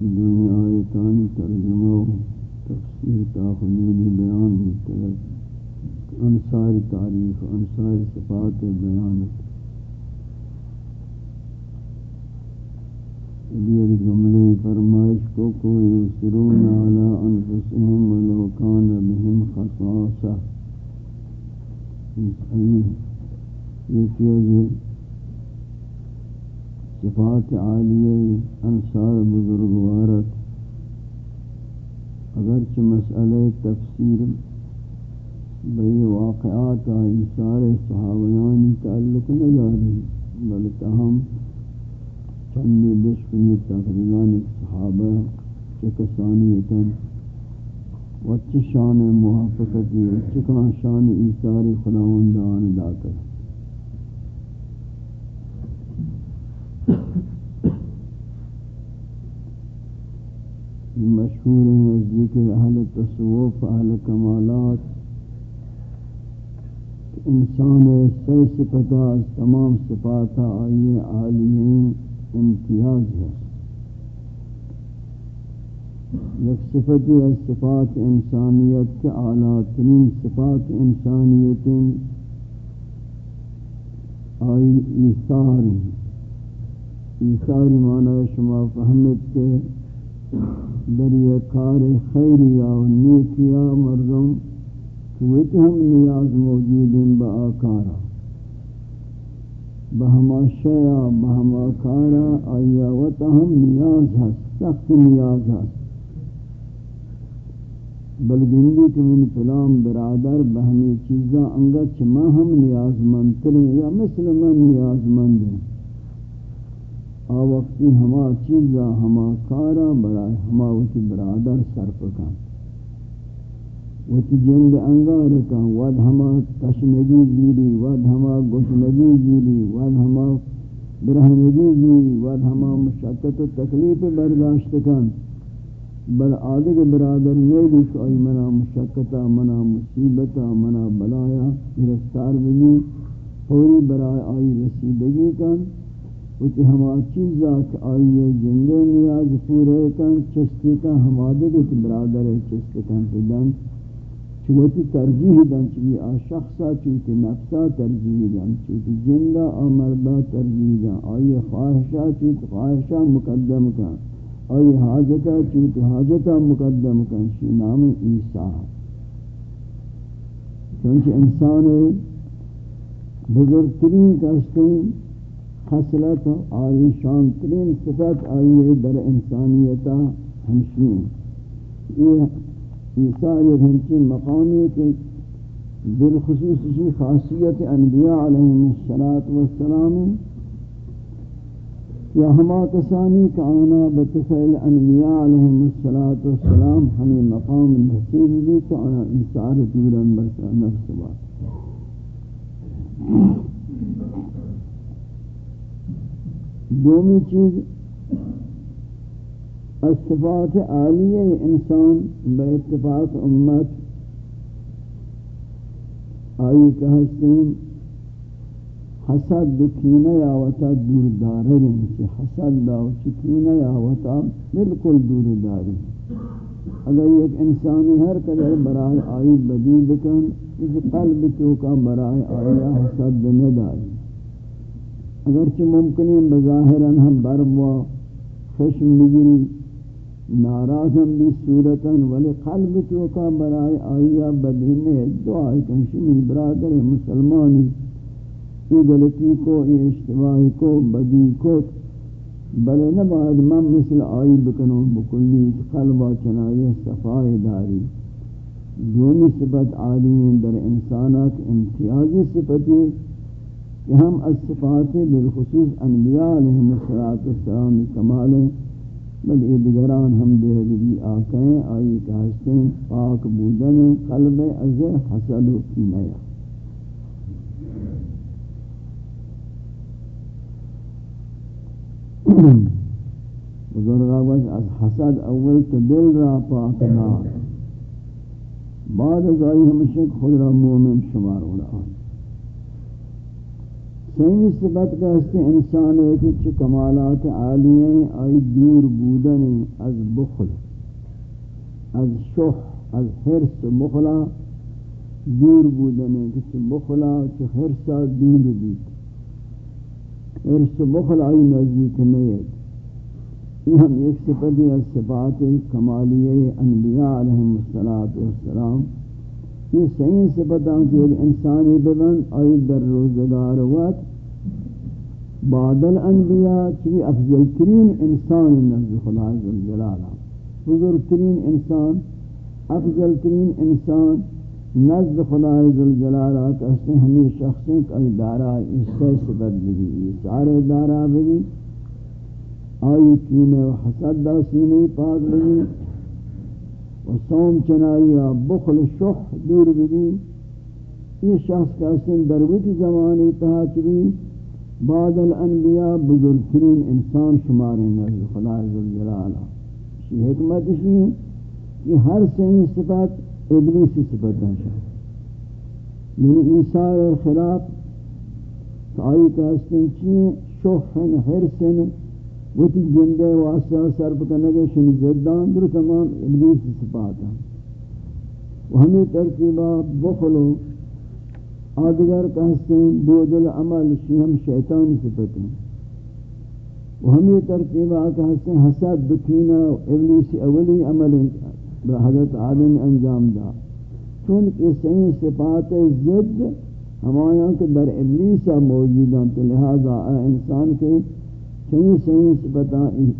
دنیا آیتان ترجمہ و تفسیر تاخنین بیان مستقل انصار تعریف انصار صفات بیانت یہ جملے فرمائش کو کو یسرون علی انفسهم ولو کان بهم خصاصہ۔ یہ چیز صفات عالیہ انصار بزرگوارت اگرچہ مسئلہ تفسیر بئی واقعات آئیسار صحابیانی تعلق نداری بل تاہم چندی بشکنی تقریبان صحابہ چکسانیتاً وچ شان موافقتی وچ کان شان ایثار خداوندان داتا مشہور ہے ذکر اہل تصوف، اہل کمالات۔ انسان سے صفتا تمام صفات آئیے عالیین امتیاز ہے یک صفتی از صفات انسانیت کے اعلیٰ ترین صفات انسانیت آئی، ایثار ایثار معنی شما فهمت کے در یہ کار خیریا و نیکیا مردم کہ ہم نیاز موجود ہیں با آکارا بہما شیا بہما کارا، آیا و ہم نیاز ہے سخت نیاز ہے بل گندی کہ من پلام برادر بہمی چیزاں انگا چما ہم نیاز مند کریں یا مثل من نیاز مند ہیں آ وقتی ہما چیزا، ہما کارا برائے ہما وتی برادر صرف کن وتی جند انگار ود ہما تشنگی زیری، ود ہما گشنگی زیری، ود ہما برہنگی زیری، ود ہما مشکت و تکلیف برداشت کن. بل آدھگ برادر نیلی کہ ای منا مشکتا منا مصیبتا، منا بلایا، گرفتار بھی پوری برائے آئی رسیدگی کن. وچ ہما چیزا کہ آئیے جنگے نیاز پورے کن، چستی کا ہما دے برادر چست کن پدن چوتی ترجیح دن چوی آ شخصا چوتی نفسا ترجیح دن چوتی جندہ آ مردہ ترجیح دن آئی خواہشا چوتی خواہشا مقدم کن آئی حاجتا چوتی حاجتا مقدم کن، شی نام عیسیٰ چونچہ انسان بزرگترین کستیں خصلت آئی شانترین صفت آئی در انسانیتا ہمشین یہ عیسیٰ یہ ہنچین مقامی کے بالخصوص کی خاصیت انبیاء علیہ السلام یا ہما کسانی کا آنا بتفعل انبیاء علیہ السلام ہمیں مقام نصیب بھی تو آنا عیسیٰ رجورا برسا نفس بات دومی چیز الصفات عالیہ انسان بے اتفاق امت آئی کہ حسن حسد دکھینہ یاوتا دور دارے چی حسد داو چکینہ یاوتا بالکل دورداری اگر ایک انسانی ہر قدر برائے آئی بدی بکن اس قلب تو کا برائے آئی حسد نداری اگرچہ ممکن ہے بظاہراً ہم برب و خشم بگری ناراض ہم بھی صورتاً، ولی قلب تو کا برائے آئیا بدینے دعائی کنشی من برادر مسلمانی یہ غلطی کو یہ اشتباہی کو، بدی کو، بلے نباد من مثل آئی بکنوں بکلی قلبہ چنائی صفائی داری. دونی صفت عالی در انسانات، امتیازی صفتی کہ ہم الصفات بالخصوص انبیاء علیہ السلام کمال ہیں۔ بل یہ دیگران ہم دے گی آکیں آئی کہستے پاک بودن قلب از حسد و کینیا بزرگ آواز، از حسد اول تو دل را پاک نار بعد از آئی ہمشہ خود را مومن شمار ہو رہا۔ ہے سیمی صفت کا اس انسان ہے کہ چھ کمالات عالیہ آئی دور بودن از بخل، از شح، از حرس بخلا دور بودن ہے کہ چھ بخلا چھ حرسا دور بیت. حرس بخل آئی نزدیک نیت یہ ہم ایک صفتی از صفات کمالیہ انبیاء علیہ السلام یہ صحیح سے بتاؤں کہ ایک انسانی ببن آئی در روزگار وقت بعد الانبیاء چوی افضل ترین انسان نزد خدا ذوالجلالہ بزرگ ترین انسان، افضل ترین انسان نزد خدا ذوالجلالہ کہتے ہیں ہمیں شخصیں کئی دارا اس سے سبت بھی سارے دارا بھی آئی کینے و حسد دا سینے پاک بھی و صوم چنائی بخل شح دور بھی یہ شخص کا سن درویت زمانی تحت بھی بعد الانبیاء بزرگترین انسان شمار نزد خدا ذوالجلالہ یہ حکمت اسی ہے کہ ہر صحیح صفت ابلیسی صفت ہے. یعنی عیسیٰ اور خلاف آئی کا استنچین شوحن حرسن وتی جندے واسطہ سر بکنگے شنی زدان در تمام ابلیس صفات ہیں۔ و ہمیں ترتیبہ بخلو آدگر کہتے ہیں بود العمل شیم شیطانی صفت ہیں۔ و ہمیں ترتیبہ کہتے ہیں، حسد دکینہ ابلیس اولی عمل حضرت آدم انجام دا۔ چونکہ صحیح صفات زد ہمایاں کے در ابلیسہ موجودان تو لہذا انسان کے چنی صحیح سبتائی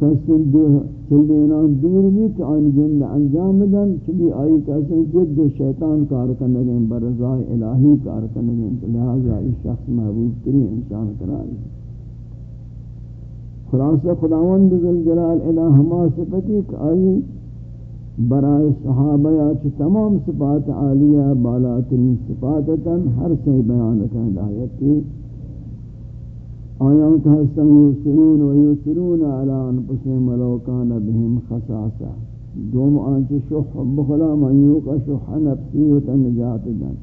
کسن دو چلینان دور بھی کہ آن جن انجام دن چلی آئی کسن جد شیطان کار کنگیں برزائے الہی کار کنگیں لہذا اس شخص محبوب تری انسان قرار خلاصہ خداوند ذوالجلال الہ ہما صفتی کہ آئی برائے صحابہ یا تمام صفات عالیہ، بالاترین صفاتتا، ہر صحیح بیان رکھیں ہدایت کی آیان کہ ہستن یسرون و یسرون علی انفسهم ولو کان بهم خصاصہ دوم آنچ شح بخلا من یوق شح نفسی و تنجات دن.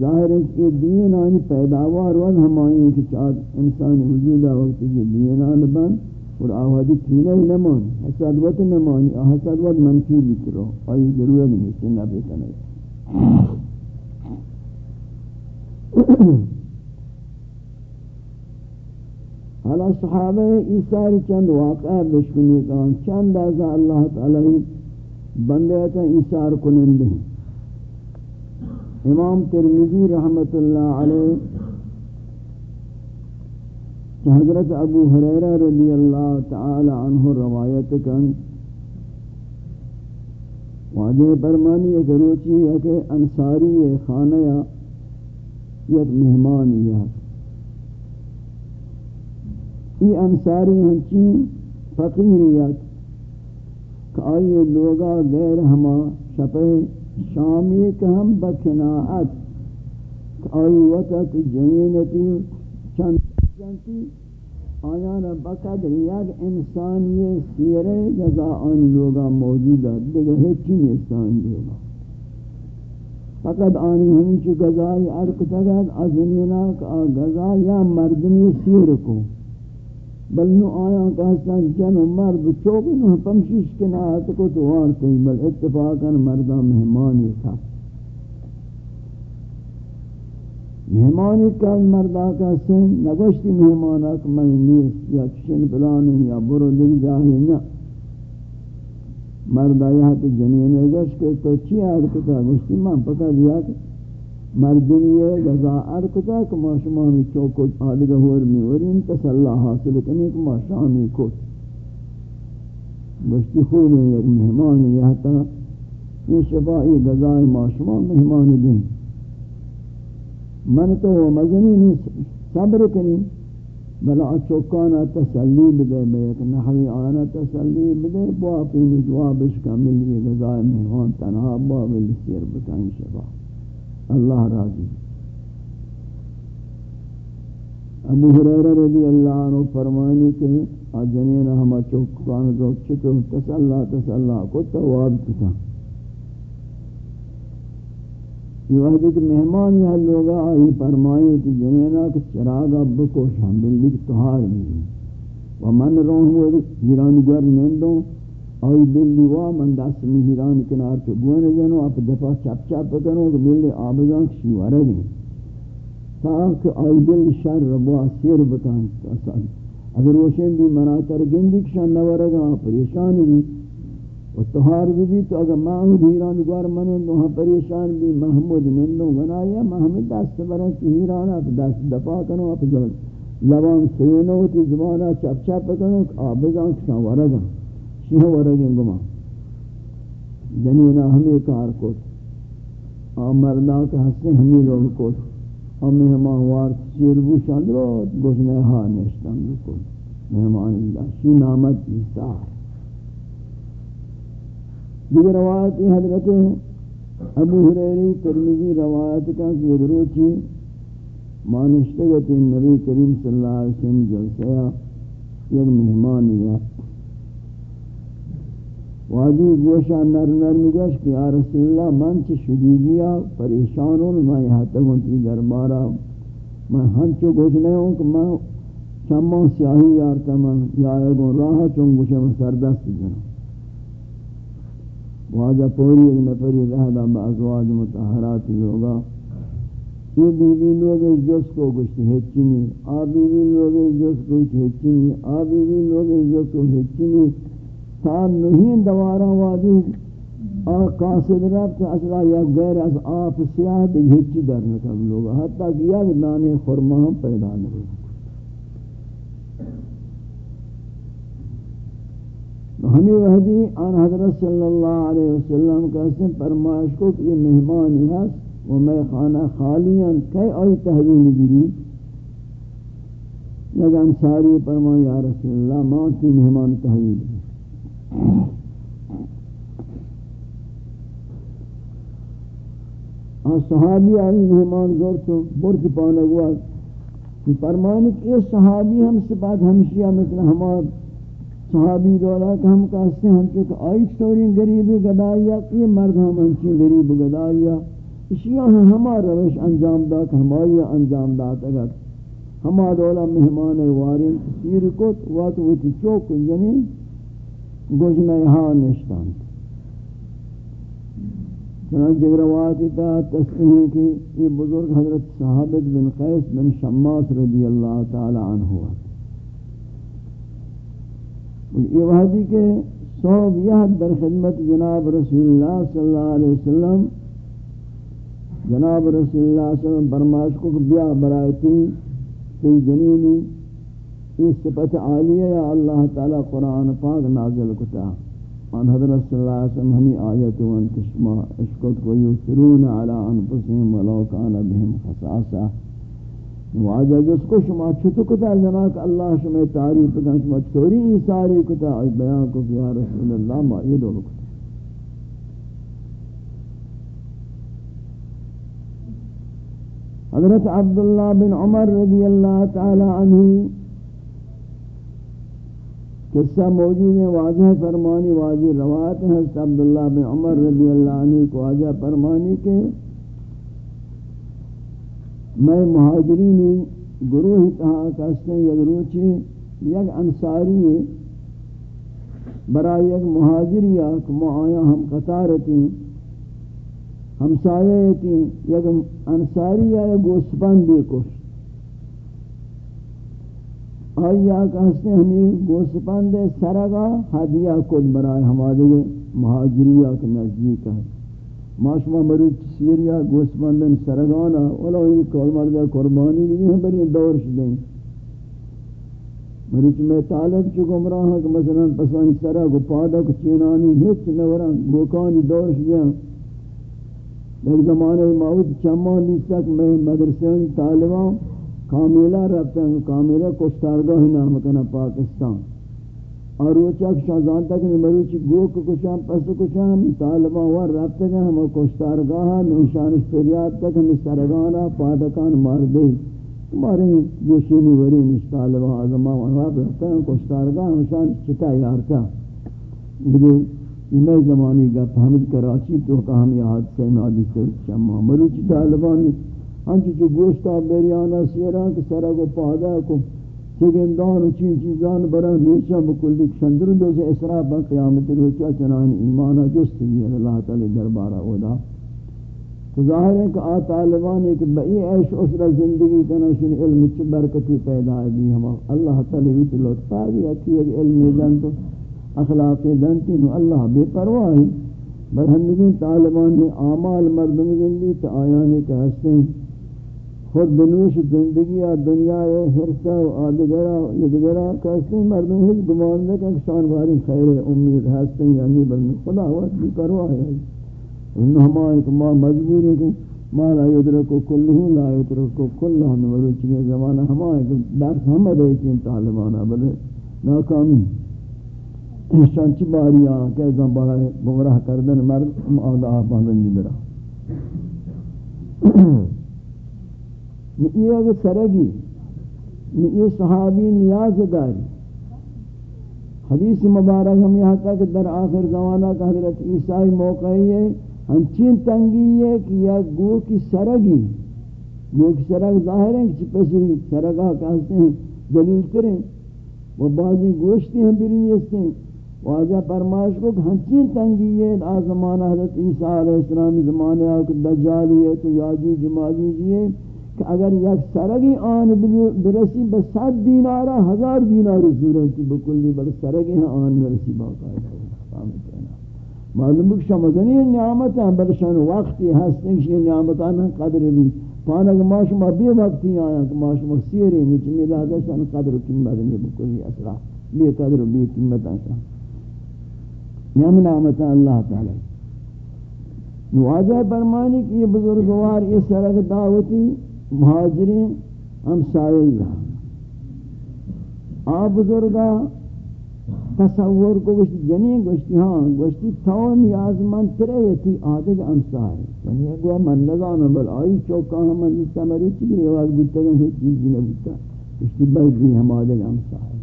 ظاہر ہے کہ دین آنی پیداوار ون ہمائیں کہ چاہت انسان وجودہ وقت کی دین آن بن اور آوازی کینے ہی نمانی، حسد وقت نمانی حسد وقت منفی بیت رو آئی ضرورت نہیں سنہ بیتا نہیں حالا صحابہ ایساری چند واقعہ بشکنی کان چند آزا اللہ تعالی بندے تا ایسار کنندے ہیں امام ترمیزی رحمت اللہ علیہ کہ حضرت ابو حریرہ رضی اللہ تعالی عنہ روایت کن. واجہ برمانی ایک روچی ہے کہ انصاری خانہ یا، یک مہمان یہ یہ انصاری ہنچین فقیریت کہ آئیے لوگا غیر ہما شپے شامی کہ ہم بکناعت آئی وقت جنینتی چند جانتی آیانا بقدر یک انسانی سیرے جزا آن لوگا موجود ہے دیکھ ہیچی انسان لوگا. فقط آنی ہمیں چو گزائی ارک تگد ازنینا کا گزا یا مردمی سیر کو. بل نو آیا کہستا جن و مرد چوک نو پمشیش کنایت کو تو وار وارتی بل اتفاقا مردہ مہمانی تھا۔ مہمانی کل مردہ کا سن، نگوشتی مہمانا ہاں کمل نیست، یا کشن پلانی یا برو دیگ جاہی نا مردہ یہاں تو جنین گوش کے تو چی ارکتا گوشتی، من پکا دیا کہ مردنی گزا ارکتا کہ ما شمامی چوکو آدگا ہور میورین تسلح حاصل کنی کہ ما شامی کت گوشتی خوب ہے ایک مہمانی یہاں تا یہ شفائی گزای ما شما مہمانی دیں من تو مزنی نہیں صبر کنی بلا چوکانا تسلی بدے، بے ایک نحوی آنا تسلی بدے۔ با اپنی جوابش کا ملی غذائے مہمان تنہا، با ملی سیر بکن شبا اللہ راضی۔ ابو حریرہ رضی اللہ عنہ فرمانی کہ آجنین ہما چوکانا تو چھتو تسلہ تسلہ کو تواب کتا۔ یہ وقت کہ مہمان یہ لوگا آئی فرمائی کہ جنینا کہ چراغ اب کو شامل لکھ تہار بھی۔ ومن روح وہ گران گر نیندوں آئی بلی وا من دست میں کنار تو گونے جنو اپ دفع چپ چپ کنو کہ بلی آبزان کشی ورگی تاکہ آئی بلی شر ربوا سیر بکان۔ اگر روشن بھی مناتر گندی کشان نورگا پریشانی بھی۔ و تہار بھی تو اگر محمود ہیران گوار منیں تو ہاں پریشان بھی۔ محمود نندوں گنایا محمود دست برن کی ہیران اپ دست دفاع کنو، اپ جل لبان سینو تی زمانا چپ چپ کنو آبگان کسان ورگا شیح ورگن گما جنینا ہمیں کار کت آ مردا کا ہستے ہمیں لوگ کت آ مہمان وار سیر بو شاندرو گوشنے ہاں نشتن کت مہمان اللہ، شی نامت ایسار دیگر روایت حضرت ابو حریری ترمیزی روایت کا زیدروچی مانشتگت نبی کریم صلی اللہ علیہ وسلم جلسیا یک مہمانی ہے واجی گوشا نر نر مگوش کہ یا رسول اللہ من چی شدی گیا پریشانون میں یہاں تک ہوں تی دربارا میں ہنچو گوش نہیں ہوں کہ میں چمان سیاہی یارتا من یا ایگون راہ چون گوشا میں سردست جنوں واجہ پوری ایک نفری رہدا با ازواج متحرات لوگا. یہ بیوی لوگ اس جس کو گشتی ہچنی آ بیوی لوگ اس جس کو ہچنی آ بیوی لوگ اس جس کو ہچنی تا نہیں دوارا وادی۔ آ قاصد رب کہ اصلا یا غیر از آپ سیاہ دیکھ در نکب لوگا۔ حتی کہ یک دانے خورما ہم پیدا نہیں ہمیں وحدی آن حضرت صلی اللہ علیہ وسلم کا اسم فرمائش کو کہ یہ مہمانی ہے وہ میں خانہ خالیاں کئی آئی تحویل گری۔ لگا انساری فرمائے یا رسول اللہ، ماں کی مہمان تحویل۔ صحابی آئی مہمان گور تو برد پانگوا فرمانے کہ یہ صحابی ہم سے بات ہمشیہ مثل ہمارے صحابی دولا کہ ہم کہتے ہیں کہ آئی چطوری غریب گدائیا یہ مرد ہم انچی غریب گدائیا اسی ہم ہمارا روش انجام دا کہ ہماری انجام دا اگر ہما دولا مہمان وارین سیر کت، وات ویتی چوک یعنی گوشنا یہاں نشتان۔ چنانچہ روایت تا تصریح کی، یہ بزرگ حضرت صحابت بن قیس بن شماس رضی اللہ تعالی عنہ۔ ہوا یہ وحدی کے صحب یہ در خدمت جناب رسول اللہ صلی اللہ علیہ وسلم، جناب رسول اللہ صلی اللہ علیہ وسلم برماش کو بیا برائیتی سی جنینی اس صفت عالیہ یا اللہ تعالی قرآن پاک نازل کتا ان حضرت صلی اللہ علیہ وسلم ہمیں آیت و انتشما اشکت کو یسرون علی انفسهم ولو کان بهم خصاصا واجہ جس کو شما چھتو کتا جناک اللہ شما تعریف کن شما چوری ساری کتا بیان کو کہ یا رسول اللہ، ما یہ دولو کتا حضرت عبداللہ بن عمر رضی اللہ تعالی عنہ قصہ موجود ہے، واضح فرمانی، واضح روایت ہے، حضرت عبداللہ بن عمر رضی اللہ عنہ کو واضح فرمانی کے میں مہاجرین گروہ کہا کہتے ہیں، یک روچی یک انصاری برای یک مہاجریہ کہ آیا ہم قطارتی ہمسایہ تھی یک انصاری یا گوسپندی کش۔ آیا کہتے ہیں ہمیں گوسپند سرگا حدیہ کد برائے ہمارے مہاجریہ کے نزدیک ہے۔ ماشما مروچ سیریا گوسپندن سرگانا، اولا ہی کول مردہ قربانی بھی ہیں بری دورش دیں۔ مروچ میں طالب چو گمراہ کہ مثلا پسان سرگ و پادک چینانی ہچ نوران گوکانی دورش دیں۔ ایک زمانے موت چمان نیستک میں مدرسین طالبان کامیلہ رفتا ہیں کامیلہ کشتارگاہ نام کنا پاکستان. اور وہ چاک شازان تک مروچ گو کو کشان، پس کشان، طالبان ور رفتا ہیں ہم کشتارگاہ نشانش پریاد تک ہم سرگانا پادکان مار دے ہمارے جوشینی وری نش طالبان آزمان ور رفتا ہیں کشتارگاہ ہمشان چتا یارتا مجھے میں زمانی کا فہمد کراچی تو کہ ہم یاد سے نادی سے شما مروچ طالبان ہنچ جو گوشتا بریانا سیران کہ سرا کو پادا کو چگندان و چین چیزان بران ریچا بکلی کشندر دوز اسراف با قیامت روچا چنان ایمانا جست بھی اللہ تعالی دربارہ اودا تو ظاہر ہے کہ آ طالبان ایک بئی عیش عشرہ زندگی کنشن علم چی برکتی پیدا ہے بھی ہم اللہ تعالی ویت لطفا بھی اکی ایک علم دن تو اخلاق دنتی نو اللہ بے پرواہی برہندگی طالبان نے آمال مردم زندگی تو آیانے کے ہستے ہیں خود بنوش زندگی یا دنیا ہے حرصہ و آدگرہ یدگرہ کہتے ہیں مردم ہیچ گمان دے کہ شان باری خیر امید ہستے ہیں یعنی بلن خدا وقت بھی پرواہ ہے۔ انہوں ہمارے کہ ما مجبور ہے کہ ما لا یدرکو کلہو لا یدرکو کلہ نورو چکے زمانہ ہمارے کہ درس ہم دے چین طالبانہ بلے ناکامی۔ شان چی باری آن کہ ازم بارا گمراہ کردن مرد آگاہ باندن برا۔ یہ اگر سرگی یہ صحابی نیاز داری۔ حدیث مبارک ہم یہاں تک در آخر زمانہ کا حضرت عیسائی موقعی ہے۔ ہم چین تنگی ہے کہ یہ گو کی سرگی گو کی سرگ ظاہر ہے کہ پسری سرگاہ کہتے ہیں، دلیل کریں وہ بعضی گوشتی ہیں برینی استے ہیں۔ واجہ فرمائش کو ہنچین تنگی ہے۔ آزمان حضرت عیسیٰ علیہ السلام زمانے آکر دجالی ہے تو یاجوج ماجوج ہے کہ اگر یک سرگی آن برسی بسات دینارہ ہزار دینار صورتی بکلی بل سرگی آن برسی باقاعدہ معلوم کہ شمزنی نعمت ہیں بلشان وقتی ہستیں کہ یہ نعمتان قدر بھی پانک ما شما بے وقتی آیا کہ ما شما سیرے نیچ میلادہ شان قدر قیمت نہیں بکلی اسرا بے قدر بے قیمت آسان یہ یعنی نعمت اللہ تعالی. نواجہ برمانی کی بزرگوار یہ سرگ دعوتی مہاجرین ہم سائے آپ بزرگا، تصور کو گوشتی جنی گوشتی ہاں گوشتی تو نیاز من ترے یتی آدھے کا امسا ہے یعنی اگوا من نگانا بل آئی چوکا ہم من جستا مری چکر یواز بودتا گا ہیچ چیزی نبودتا گوشتی بیت بھی ہم آدھے کا امسا ہے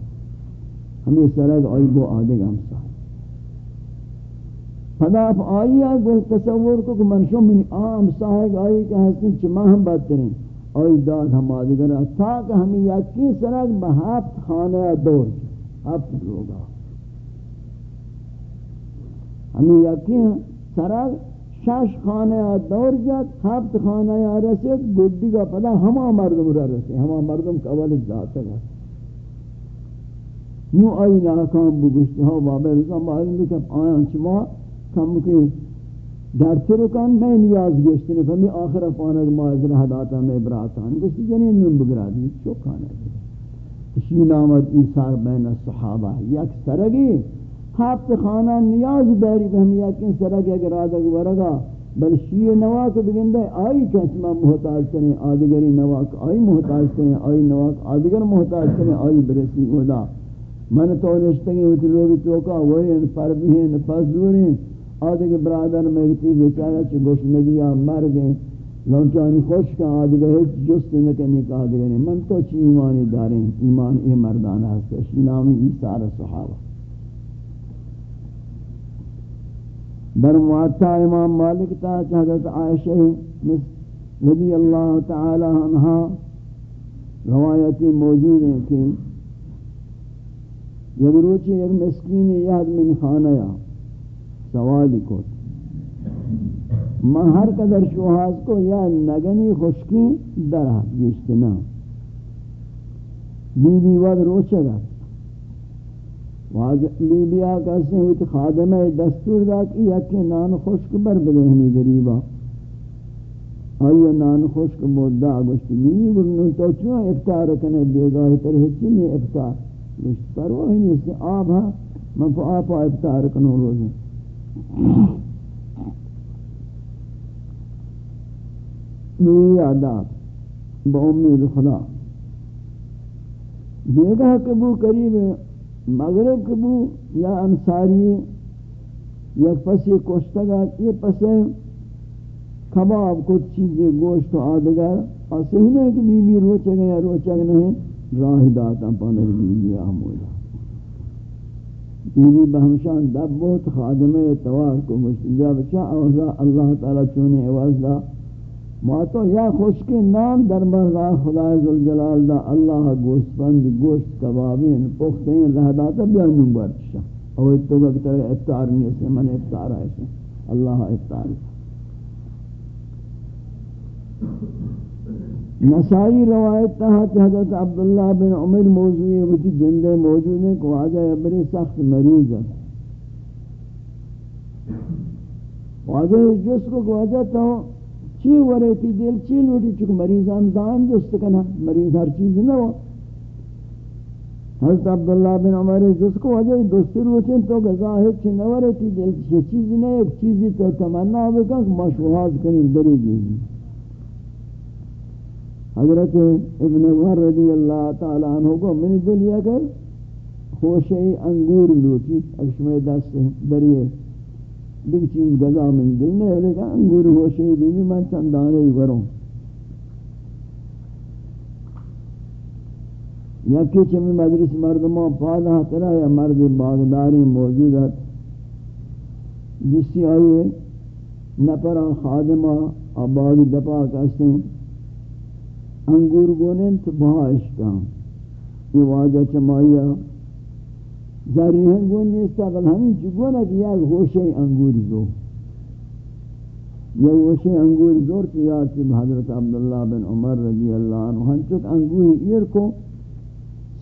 ہمیں سرگ آئی گو آدھے کا امسا ہے خدا اپ آئی ہے گو تصور کو کہ منشو منی آم ساہگ آئی کہ ہستن چما ہم بات کریں۔ اوی داد ہم آدگر تاک ہمیں یکی سرک بہفت خانہ دور ہفت لوگا ہمیں یکی سرک شش خانہ دور جات ہفت خانہ رسید، گڈی کا پدا ہما مردم را رسید، ہما مردم کا اول ذات ہے۔ نو آئی ناکام بگشتی ہاں بابا رسان معلوم بکم آیان چما کم کے درچے رکن میں نیاز گشتنے فہمی آخر افانک معذر حداتا میں براتان گشتی جنین نم بگرا دی چو کھانا دی اسی نامت ایسار بین الصحابہ یک سرگی ہفت خانہ نیاز داری فہمی یکن سرگی اگر آدھگ ورگا. بل شیع نواک بگندے آئی کسما محتاج کریں آدھگری نواک آئی محتاج کریں آئی نواک، آدھگر محتاج کریں آئی برسی خدا من تو نشتگی ہوتی لوگی توکا وہی ان پر بھی ہیں پس دور ہیں آدھے برادر میں کتی بیچارہ چھ گوش نگیا مر گئے لونچانی خوش کا آدھے کے ہیچ جست نکنی کا آدھے گئے من تو چی ایمانی داریں ایمان اے مردان ہے۔ اسی نامی ایسار صحابہ در معتا امام مالک تا حضرت عائشہ رضی اللہ تعالی عنہ روایتی موجود ہیں کہ یک روچی، یک مسکین یاد من خانہ یا سوالی کو من ہر قدر شوہاز کو یا نگنی خشکی در حد گشتنا بی بی ود روچے گا بی بی آکا سے ہوئی خادمہ دستور دا کی یکی نان خشک بر بدے ہمی گریبا۔ آئیے نان خشک مدہ گوشتی بی بی برنو تو چون افطار کنے بیگاہی تر ہچی نہیں افطار۔ گوشت پرواہی نہیں اس سے آب ہاں من کو آپا افطار کنو روزیں میری عادات با امید خدا دیگہ کبو قریب مغرب کبو یا انصاری یک پسی کشتگا یہ پسے کباب، کچھ چیزیں، گوشت و آدگر اور صحیح نہیں کہ بی بی روچگ یا روچگ نہیں راہ داتا پانر بی بی آمولا بیوی بہمشان دب بہت خادم اتوار کو مشتجا بچا اوزا اللہ تعالی چونے عوض ماتو یا خوشکی نام در مرغا خدا ذوالجلال دا اللہ گوشت گوشت کبابین پختین رہ داتا بیان او اتو گا کتر افطار نہیں سے من افطار آئے سے اللہ افطار نسائی روایت تھا کہ حضرت عبداللہ بن عمر موضوعی ہوتی جندے موجود ہیں کہ واجہ ابری سخت مریض ہے واجہ جس کو واجہ تو چی ورہتی دل چی لوٹی چکہ مریضان دائم جست کنا مریض ہر چیز نہ ہو۔ حضرت عبداللہ بن عمر جس کو واجہ دوستی روچیں تو گزا ہے چی نورتی دل چی چیز نہیں ایک چیزی تو تمنا ہوگا کہ مشوہاز کنی، دری گئی حضرت ابن عمر رضی اللہ تعالی عنہ کو من دل یہ کہ خوشی انگور لوٹی، اکشمے دست دریئے۔ دیکھ چیز گزا من دل نہیں لیکن انگور خوشی بھی من چندانے ہی وروں یکی چمی مجلس مردمان پادا ترہ یا مرد باغداری موجود ہے جسی آئیے، نپرا خادمہ، آبادی دپا کستے ہیں انگور گونن تو بہاش کام یہ واجہ چمائیا جاریہن گون نیستا بل ہمیں چگونا کہ یا ہوشے انگور زو یا ہوشے انگور زور تیار تھی حضرت عبداللہ بن عمر رضی اللہ عنہ. ہن چک انگور ایر کو،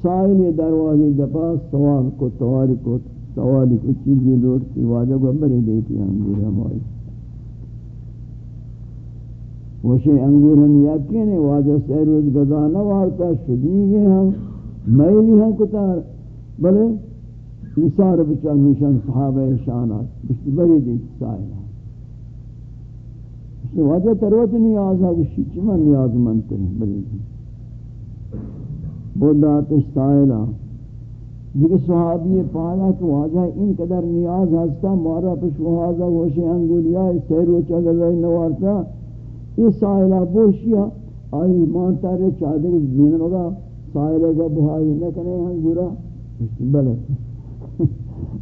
سائل دروازی دپا سوال کو، تواری کو، سوالی کو چیزی دور تھی واجہ کو بری دیتی انگور ہماری وشے انگور ہم یقین واجہ سے روز گزا نہ وارتا شدی گئے ہم میں بھی ہم کتار بلے نثار بچا مشان صحابہ شانات بشت بری دیت سائلہ اس نے واجہ تروت نیاز ہے بشی چما نیاز منتے ہیں بری دیت بودات سائلہ جگہ صحابی پالا کہ واجہ ان قدر نیاز ہستا، مارا پشوہازہ وشے انگولیا سیر وچا گزائی نوارتا۔ یہ سائلہ بوشیا آئی مانتا رہے چاہدے کہ دین ہوگا، سائلہ کا بہائی نہ کنے ہم گورا۔ بلے۔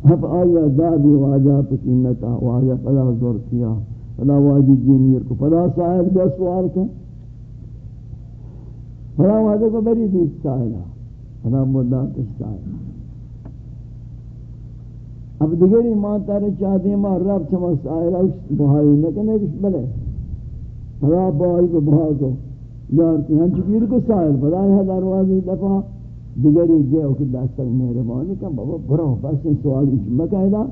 اب آئی ازادی واجہ پہ قیمتا واجہ پدا زور کیا۔ پدا واجی جینیر کو پدا سائل بے سوال کا فلا وعدہ کو بری دی سائلہ۔ فلا مدات سائلہ۔ اب دیگری ماں تارے چاہتے ہیں رب چما سائلہ، بہائی نکنے کچھ بلے۔ فلا بہائی کو بہا کو دارتی ہم چکیر کو سائل فلا ہے دروازی دفعہ دیگری گئے کہ دستک مہربانی کہ بابا برو، بس ان سوالی چمہ قائدہ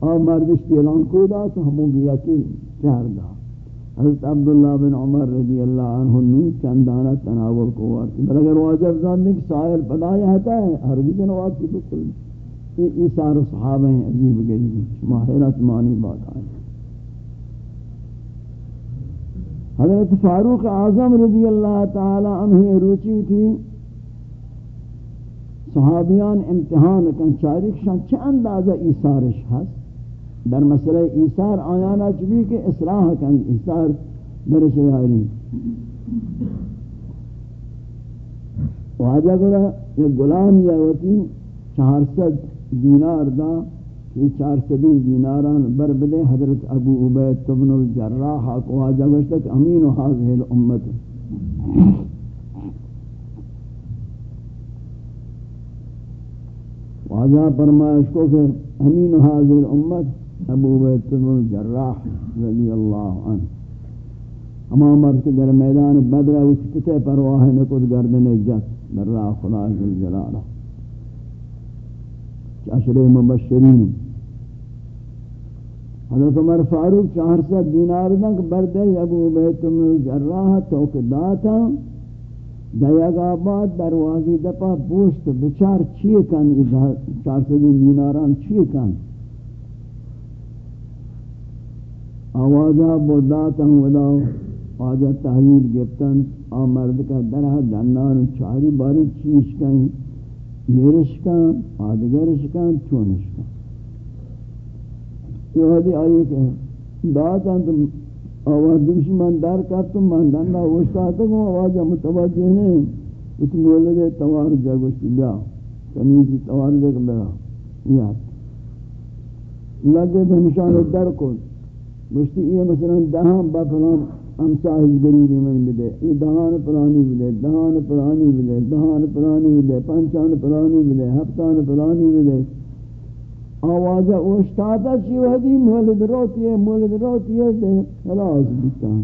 اور مردش تیلان کو دا تو ہموں گیا کہ چہر دا۔ حضرت عبداللہ بن عمر رضی اللہ عنہ نے چندانہ تناول کو وارتی بل اگر واجب زاندیں کہ سائل پدائی ہتا ہے ہر بھی دن وارتی بکل۔ یہ ایسار صحابہ ہیں، عجیب گریبی ماہرت مانی بات آئی حضرت فاروق اعظم رضی اللہ تعالی عنہ روچی تھی۔ صحابیان امتحان کن چارک شان چه اندازه ایثارش هست۔ در مسئلہ ایثار آیانا چبی کہ اصلاح کن، ایثار در شیاری واجہ گوڑا یہ غلام یاوتی چار ست دینار دا یہ چار سدی دیناران بر بدے حضرت ابو عبید تبن الجراح کو واجہ گوشتا کہ امین و حاضر الامت واجہ فرمائش کو کہ امین و حاضر الامت ابو بیت بن جراح رضی اللہ عنہ۔ ہما مرد در میدان بدر اس کتے پرواہ نکت گردن جت، در راہ خدا جل جلالہ۔ عشر مبشرین. حضرت عمر فاروق چار سا دینار دنک بردے، ابو بیت بن جراح توک داتا دیگ آباد دروازی دپا بوشت بچار چیئے کن چار سا دیناران چیئے کن. آوازہ بوداتا ہوں وداؤ آجا تحویل گفتن آ مرد کا درہ دنان چاری باری چیش کہیں. میرش کن آدگرش کن چونش کن یہ حدی آئیے کہ داتا تم آواز دوشی من در کرتم من دنہ وشتاتا کن آوازہ متوجہ ہیں اس مولد توار جگوشتی بیا کنیسی توار جگ بیا یہ لگے دھمشان در کن. گوشتی یہ مثلا دہان با فلان امساہج گریبی من بدے یہ دہان پلانی بدے دہان پلانی بدے دہان پلانی بدے پنچان پلانی بدے ہفتان پلانی بدے آوازہ اوشتاتا چی وحدی مولد روتی ہے، مولد روتی ہے دے خلاص بیتا ہے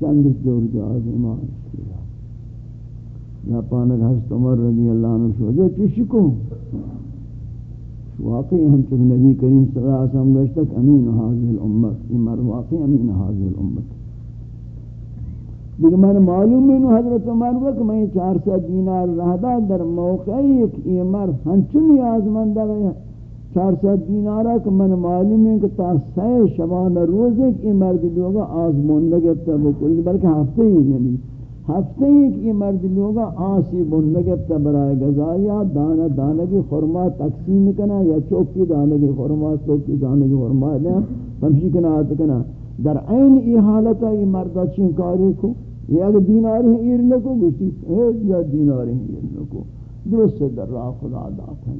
چند جور جو آزم آشتی یا پانک حضرت عمر رضی اللہ عنہ شو، جو چی شکو۔ واقعی ہم چک نبی کریم صلی اللہ علیہ وسلم گشتک امین حاضر الامت، یہ مر واقعی امین حاضر الامت۔ لیکن میں معلوم ہے حضرت عمر وقت میں چار سو دینار رہدا در موقعی ایک یہ مر ہنچنی آزمندہ گیا چار سو دینارہ کہ من معلوم ہے کہ تا سی شبان روز ایک یہ مرد لوگا آزمندہ گتا بکل بلکہ ہفتے ہی یعنی. ہفتے ایک یہ مرد لوگا آسی بندگتا برائے گزایا دانا دانا کی خورما تقسیم کنا یا چوکی دانا کی خورما چوکی دانا کی خورما دیا پمشی کنا آتا کنا در این ای حالتا یہ مردہ چین کاری کو؟ یہ اگر دیناری ہیں، ایر لکو گوشتی ایک یا دیناری ہیں، ایر لکو درست در راہ خدا داتا ہے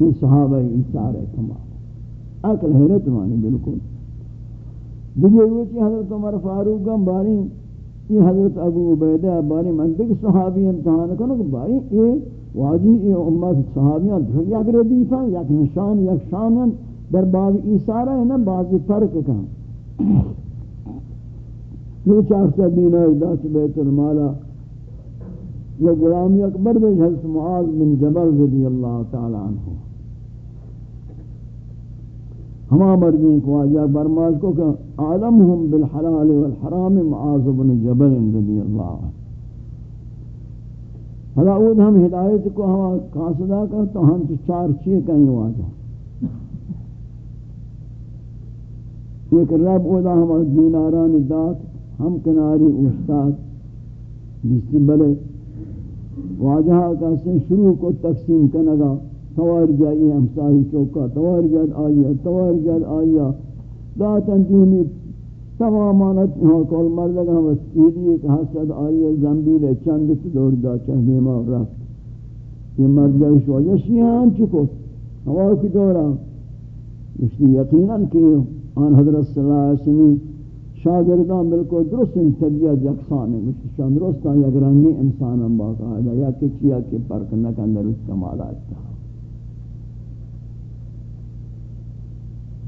یہ صحابہ ایسار ہے، کمال۔ اکل حیرت مانی بالکل۔ دیکھئے روچی حضرت عمر فاروق گم باری، یہ حضرت ابو عبیدہ باری منطق صحابی امتحان کرو کہ باری، یہ واجی، یہ امت صحابیاں یک ردیفہ، یک نشان، یک شان در باب ایسارہ ہے نا، بعضی فرق کا یہ چار سا دینار داس بیت المالا یہ غلامی اکبر دے حضرت معاذ بن جبل رضی اللہ تعالی عنہ۔ ہما مردین کو آجا برماز کو کہ عالمہم بالحلال والحرام معاذ بن جبل رضی اللہ عنہ۔ حالا اود ہم ہدایت کو ہما قاصدہ کر تو ہم چار چیئے کہیں واجہ ایک رب اودا ہم دیناران دات ہم کناری استاد جس بلے واجہ کا سے شروع کو تقسیم کنگا توار جائی ہمساہی چوکا، توار جاد آیا توار جاد آیا داتن دیمی تمامانت ہاں کول مردگا ہم اسکیلی ایک حسد آیا زنبیل چند دور دا چہنے ما رفت یہ مردگا شو یشیان چکو۔ ہوا کی دورا اس یقینا کہ آن حضرت صلی اللہ علیہ وسلم شاگردان بالکل درست ان طبیعت یکسان ہے مجھے شان درست ہیں یک رنگی انسان ہم باقاعدہ یا کہ چیا کہ پرک نہ اندر اس کمالات تھا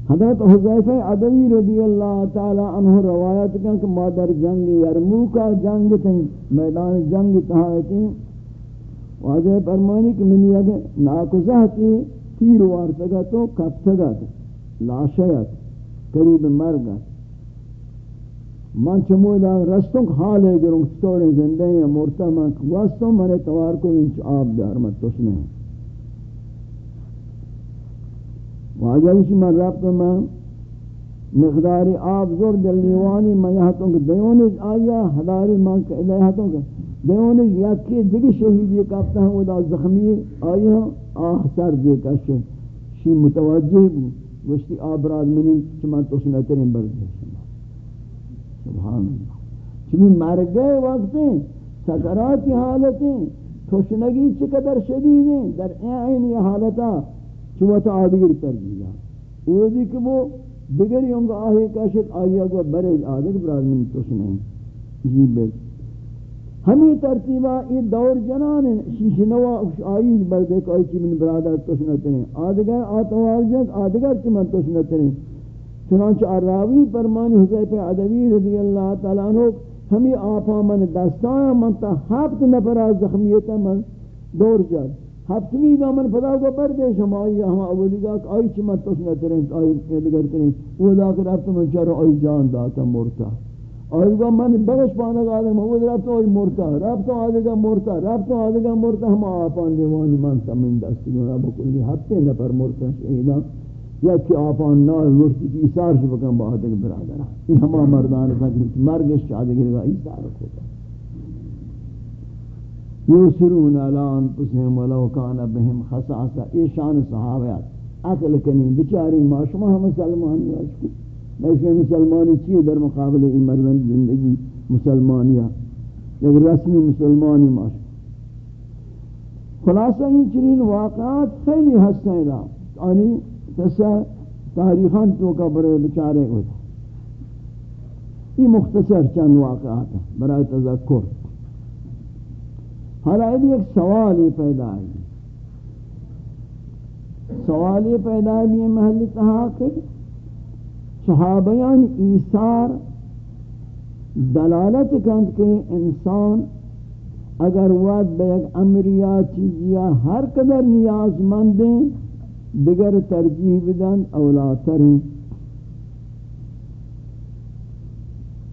حضرت حضیفہ عدوی رضی اللہ تعالی عنہ روایت کن کہ مادر جنگ یرموکا، جنگ تھیں میدان جنگ تہاں واضح فرمانی کہ منی اگر ناکزہ تھی تیر وارتگا تو کب تگا لاشیت قریب مرگت من چمو دا رستوں حال ہے گروں چطور زندہ ہیں مورتا من واسطوں من توار کو انچ آب بیار من تسنے ہیں واجہ اسی من رابطہ من مقداری آب زور دل نیوانی من یہاں تو دیونج آیا حداری من کہ یہاں تو دیونج یکی دیگی شہیدی کافتا ہوں دا زخمی آیا آہ سر دے کشن شی متوجہ بھی وشتی آب راد منی چمان تسنے ترین بردے سبحان اللہ۔ چمی مر گئے مرگے وقتیں سکرات حالتیں تشنگی چقدر شدید ہیں، در این یہ حالتا چوتا آدگر ترجیح۔ وہ دی کہ وہ دیگر یوں گا آہے کاشت آئیا کو برج آدھر براد من تشنگی۔ جی بیت ہمیں ترتیبہ یہ دور جنان شیش نوا آئیش بردے کہ آئی چی من برادر تشنگی۔ آدھگر آتوار جنگ آدھگر چی من تشنگی۔ چنانچہ اراوی فرمانی حضیف عدوی رضی اللہ تعالیٰ عنہ ہمیں آپا من دستایا من تا ہفت نفرہ زخمیتا من دور جد ہفتمی با من پدا کو بردے شمائی ہم اولی گا کہ آئی چی من تسنہ ترین، آئی ادگر ترین۔ وہ دا کر رفت من چرا آئی جان داتا مرتا۔ آئی گا من بغش پانا گا آدھے محمود رفت آئی مرتا۔ رفت آدھے مرتا، رفت آدھے مرتا۔ ہم آپان دیوانی من سمین دستی گونا بکلی ہفتے نفر مرتا شہیدان۔ یا کہ آپان نال مرتی کی ایسار سے بکن بہت ایک برادرہ یہ ہما مردان تک مرگش چاہتے گرگا ایسار ہوتا یوسرون الان پسیم ولو کان بهم خصاصا ایشان صحابیات عقل کنی بچاری ما. شما ہم مسلمانی واشکو لیکن مسلمانی چیئے در مقابل این مردن زندگی مسلمانیہ لیکن رسمی مسلمانی ما خلاصہ این چنین واقعات خیلی ہستیں دا یعنی قصہ تاریخان تو کا برے بچارے ہوتا یہ مختصر چند واقعات ہیں برای تذکر۔ حالا یہ ایک سوال یہ پیدا ہے سوال یہ پیدا ہے یہ محلی تحاق صحابیان ایسار دلالت کند کہ انسان اگر واد بے ایک امریہ چیزیا ہر قدر نیاز مندیں دیگر ترجیح بدن اولاتر ہیں۔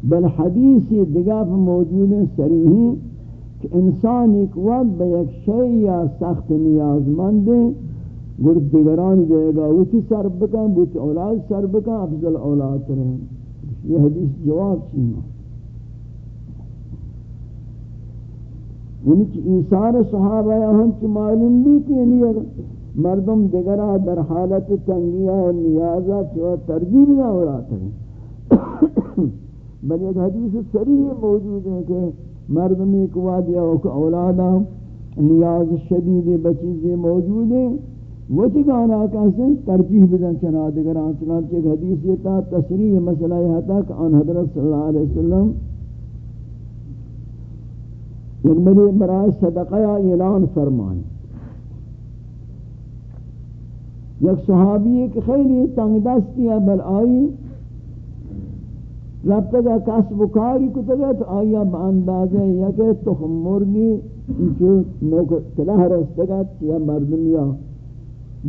بل حدیث یہ دیگر موجود ہیں سریحی کہ انسان ایک وقت بے یک شئی یا سخت نیاز مند ہیں۔ گر دیگران دے گا وچی سر بکن بوچ اولاد سر بکن، افضل اولاد رہیں۔ یہ حدیث جواب چینا یعنی کہ ایسار صحابہ ہم چی معلوم بھی کہ یعنی مردم دگرا در حالت تنگیہ و نیازہ چوہ ترجیب نہ ہو رہا تھا۔ بل ایک حدیث سریح موجود ہے کہ مردم ایک وادیا اوک اولادا نیاز شدید بچیزیں موجود ہیں۔ وہ چکانا کہتے ترجیح بدن چنا دگران چنانچہ ایک حدیث یہ تھا، تصریح مسئلہ یہ تھا کہ ان حضرت صلی اللہ علیہ وسلم ایک میرے برائے صدقہ اعلان فرمائیں یک صحابی ایک خیلی تنگ دستی ہے بل آئی رب تگا کسب و کاری کو تگا تو آیا با اندازہ یک تخم مرگی جو نوک تلہ رستگا یا مردم یا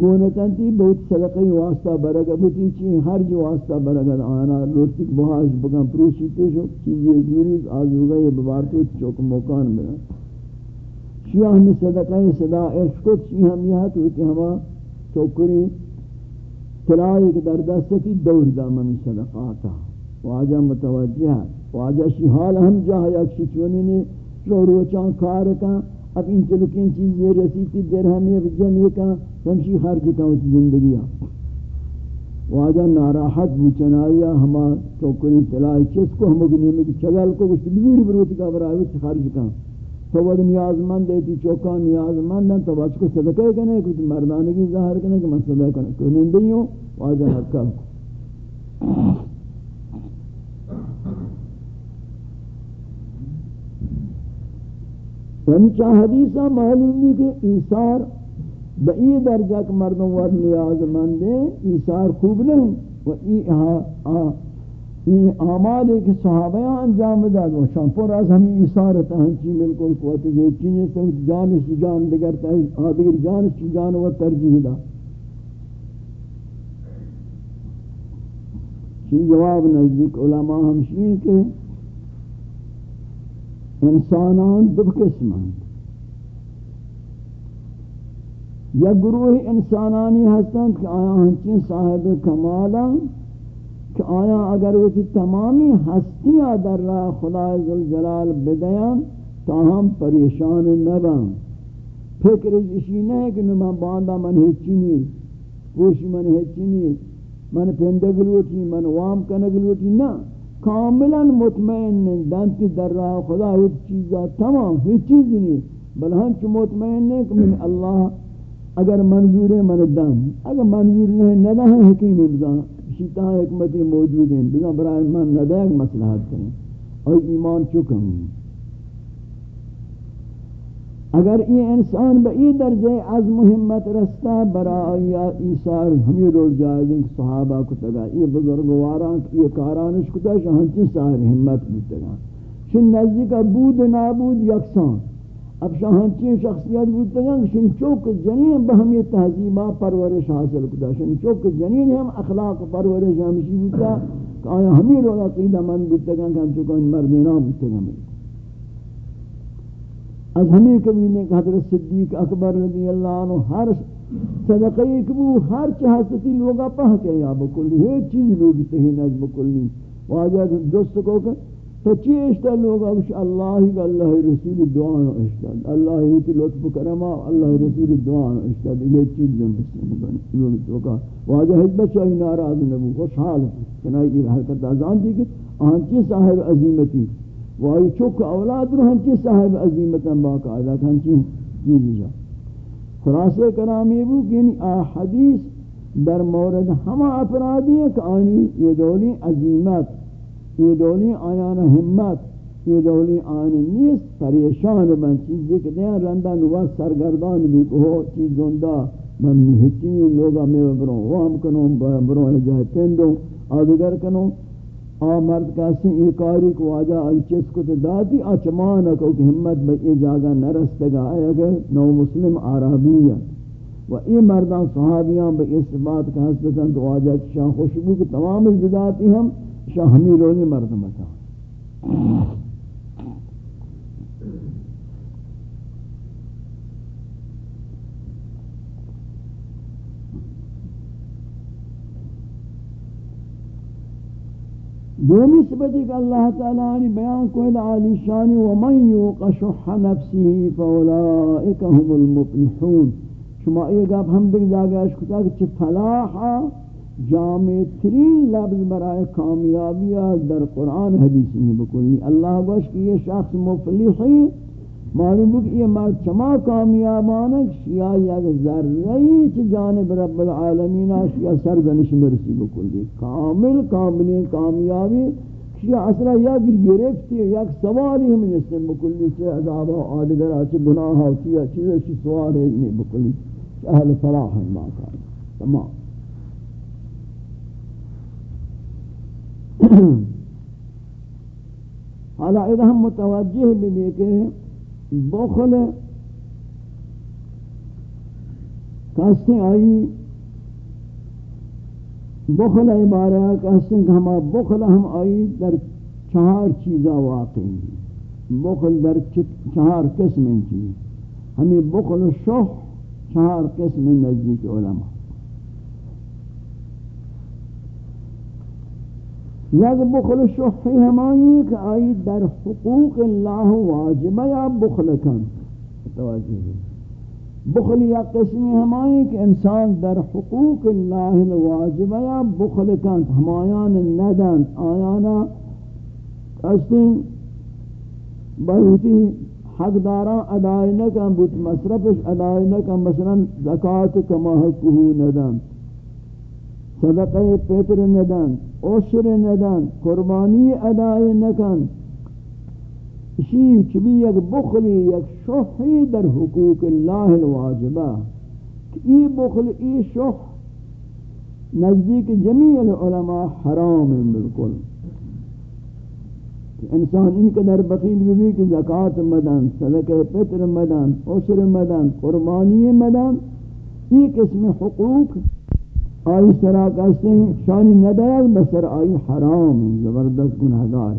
گونتن تی بہت صدقی واسطہ برگا بہتی چی ہر جو واسطہ برگا آنا لوٹی بہاش بگن پروشیتے شو چیزی جوریز آزوگا یہ ببارتو چوک موکان ملا شیعہ ہمیں صدقہ صدا عشقت شیعہ ہم یہاں تو کہ ہمیں چوکری تلائی کے در دستی دور داممی صدقاتا واجہ متوجہ واجہ شی حال ہم جاہا یک شچونی نے رو روچان کار کا اب ان چلکین چیزیں رسیتی درہمی جمعی کا ہمشی خرج کا اس زندگی واجہ ناراحت بوچنایا ہما چوکری تلائی چس کو ہم اگنی میں چگل کو کچھ بزیر بروتی کا برای خرج کا تو وہ نیاز ہے چوکا نیاز مند تو بس کو صدقہ کرنے کچھ مردانگی ظاہر کرنے کہ میں صدقہ کرنے کنندگی ہوں واجہ حق کا ہمچہ حدیثہ معلوم بھی کہ ایسار بئی درجہ کے مردوں ور نیاز مند ہیں خوب نہیں، و ای ہاں، ہاں آمال ایک صحابیاں انجام داد و شان پر از ہمیں ایسارتا ہنچی ملکل قوت یہ چیزیں تو جانش جان دگرتا ہے آدگر جانش جان و ترجیح دا چی جواب نزدیک علماء ہمشین کہ انسانان دو قسمان یا گروہ انسانانی ہستن کہ آیا ہنچین صاحب کمالا کہ آیا اگر وہ تمامی ہستیاں در راہ خدا ذوالجلال بدیان تو ہم پریشان نبان فکر اسی نہیں کہ من باندہ من ہچی نہیں پوشی من ہچی نہیں من پندگلوٹی من وام کنگلوٹی نا کاملا مطمئن دانتی در راہ خدا ہوت چیزا تمام ہی چیز نہیں بل ہم ہنچ مطمئن ہے کہ من اللہ، اگر منظور ہے من دان اگر منظور نہیں ندا ہے حکیم ابزان شیطان حکمتی موجود ہیں بزن برای من ندا ایک مسلحات کریں۔ اور ایمان چکم۔ اگر یہ انسان با ای درجہ از محمد رستا برای ایسار ہمیں روز جائزیں صحابہ کو تگا یہ بزرگواران یہ کارانش کو تگا ہنچی صاحب حمد کو تگا شن نزدیک بود نابود یکسان۔ اب شاہنچی شخصیت بود تگا شن چوک جنین بہمی تحضیبہ پرورش حاصل کتا، شن چوک جنین ہم اخلاق پرورش ہمشی بودتا کہ آیا ہمیں روز عقیدہ من بود تگا کہ ہم چوکا مردینہ بود تگا از ہمیں کبھی کہ حضرت صدیق اکبر رضی اللہ عنہ ہر صدقی کبو ہر چہستی لوگا پہ کے یا بکلی ہے چیز لوگی تہین از بکلی واجہ دوست کو کہ تو چی اشتا لوگا کچھ اللہ ہی اللہ رسول دعا اشتا اللہ ہی تی لطف کرما اللہ رسول دعا اشتا یہ چیز جن لوگ تو کا واجہ ہج بچائی ناراض نبو خوشحال چنائی یہ حرکت آزان دی کہ آنچی صاحب عظیمتی۔ وائی چوک اولاد رو ہنچی صاحب عظیمتا باقاعدہ ہنچی چیزی جا۔ خلاصہ کرامی بو کہ یعنی حدیث در مورد ہما افرادی ہے کہ آنی یہ دولی عظیمت۔ یہ دولی آیان حمت یہ دولی آن نیست، پریشان بن چیزی کہ دیں رندہ نوا سرگردان بھی کہو چیز زندہ من ہچی لوگا میں بروں وام کنوں بروں جائے تندوں آدگر کنوں آ مرد کسی یہ کاری کو آجا آئی چس کو دادی آچمانا کو کہ ہمت بے یہ جاگا نرستگا آئے اگر نو مسلم عربیت و یہ مردان صحابیاں بے اس بات کا حسدتاں تو آجا شاہ خوشبو کی تمام جداتی ہم شاہ ہمیں رونی مرد متا دومی صفتی کہ اللہ تعالیٰ نے بیان کو عالی شانی ومن یوق شح نفسی فاولائک هم المفلحون. شما یہ گپ ہم دیکھ جاگہ اشکتا کہ چھ فلاحا جامع ترین لفظ برای کامیابی در قرآن حدیث میں بکلی اللہ گوش کہ یہ شخص مفلحی، معلوم ہے کہ یہ مرد چما کامیابان ہے شیعہ یک ذرہی چی جانب رب العالمین شیعہ سرزنش نرسی بکلی کامل کامل کامیابی شیعہ اصلا یک گرفتی، یک سوالی ہم نسل بکلی چی عذاب و آدگر آچی گناہ چی چیز چی سوال ہے نہیں بکلی اہل فلاح ہیں باقا تمام. حالا اذا ہم متوجہ بھی کہ بخل کہتے آئی، بخل عبارہ کہتے ہیں کہ ہما بخل ہم آئی در چہار چیزا واقع ہیں۔ بخل در چہار قسم کی جی۔ ہمیں بخل شح چہار قسم نزدیک علماء۔ یک بخل شحی ہمائی کہ آئی در حقوق اللہ واجب یا بخل کن. بخل یا قسمی ہمائی کہ انسان در حقوق اللہ واجب یا بخل کن. ہمایان ندن آیانا قسم بہتی حق داران ادائی نکن بوت مصرفش ادائی نکن. مثلا زکاة کما حقوق ندن. صدقہ پیتر ندن، عشر ندن، قربانی ادائی نکن. اسی چبی یک بخلی، یک شحی در حقوق اللہ الواجبہ کہ ای بخل، ای شح نزدیک جمیع العلماء حرام ہیں بالکل. انسان ان قدر بخیل بھی کہ زکاة مدن صدقہ پتر مدن عسر مدن، قربانی مدن یہ قسم حقوق آئی سرا کہتے ہیں، شانی ندائل بسر آئی حرام زبردست گناہگار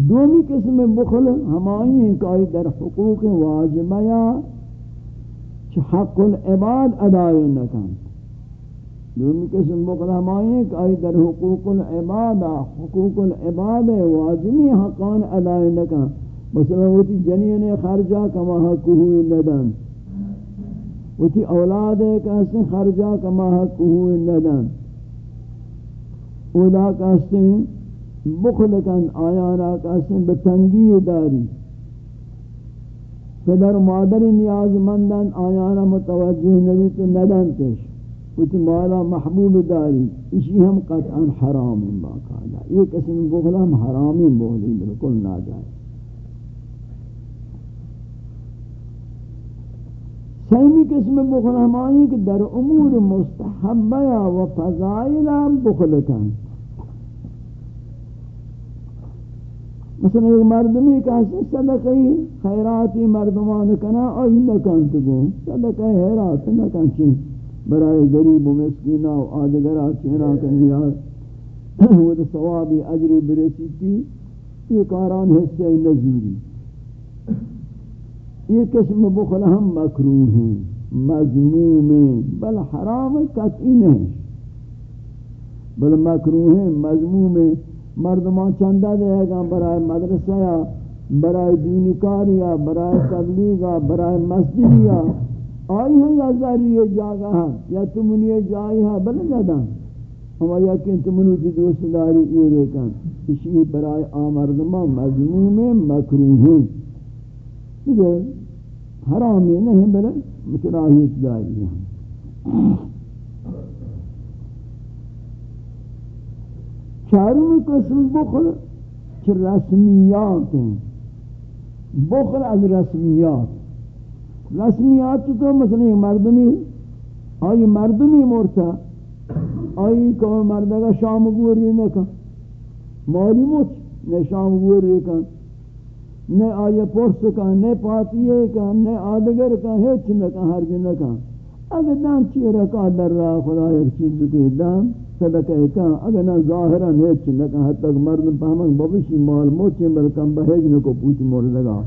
دومی قسم بخل ہمائی ہیں کہ آئی در حقوق واجبہ چھ حق العباد ادائی نکن دومی قسم بخل ہمائی ہیں کہ آئی در حقوق العباد حقوق العباد واجبی حقان ادائی نکن مثلا وہ تی جنین خرجہ کما حق ہوئی ندن وتی اولاد ہے کہ اس نے خرجہ کما حق ہوئے ندن. اولا کہتے ہیں بخل کن آیانا کہتے ہیں بتنگی داری. پدر مادر نیاز مندن آیانا متوجہ نبی تو ندن تش. وتی مالا محبوب داری. اسی ہم قطعا حرام باقاعدہ یہ قسم بخل ہم حرامی بولی بالکل ناجائز. سیمی قسم بخل ہمائی کہ در امور مستحبہ و فضائل بخل کن مثلا ایک مردمی کہا صدقی خیراتی مردمان کنا آئی نکن تگو صدقی حیرات نکن چین برای گریب و مسکینہ و آدگرہ چینا کنی. آر وہ ثوابی عجری برسی تھی یہ کاران حصہ نزوری. یہ قسم بخل ہم مکروہ ہیں مضموم ہیں، بل حرام قطعی نہیں بل مکروہ ہیں مضموم ہیں۔ مردمان چندہ دے گا، برائے مدرسہ یا برائے دینی کاری یا برائے تبلیغ یا برائے مسجد یا آئی ہیں یا ذری یہ جاگہ ہے یا تمنی جائی ہے بل جدہ ہم یا کہ تمنی جی دوست داری یہ ریکن اسی برائے آمردمان مضموم مکروہ ہیں۔ حرامی نہیں بلے مکراہیت داری ہیں چاروں قسم بخل چھ رسمیات ہیں۔ بخل از رسمیات۔ رسمیات تو مثلا مردمی، آئی مردمی مرتا، آئی کہ مردگا شام گوری نکن مالی مچ نے شام گوری کن۔ نہ آیا پرس کا، نہ پاتیے کا، نہ آدگر کا، ہیچ نہ کا، ہر جن کا۔ اگر دان چیرا کا در را، خدا ہر چیز کے دان صدقہ کا۔ اگر نہ ظاہرا، ہیچ نہ کا۔ حد تک مرد پہمن بوشی مال موچے بل کم نہ کو پوچھ مور لگا۔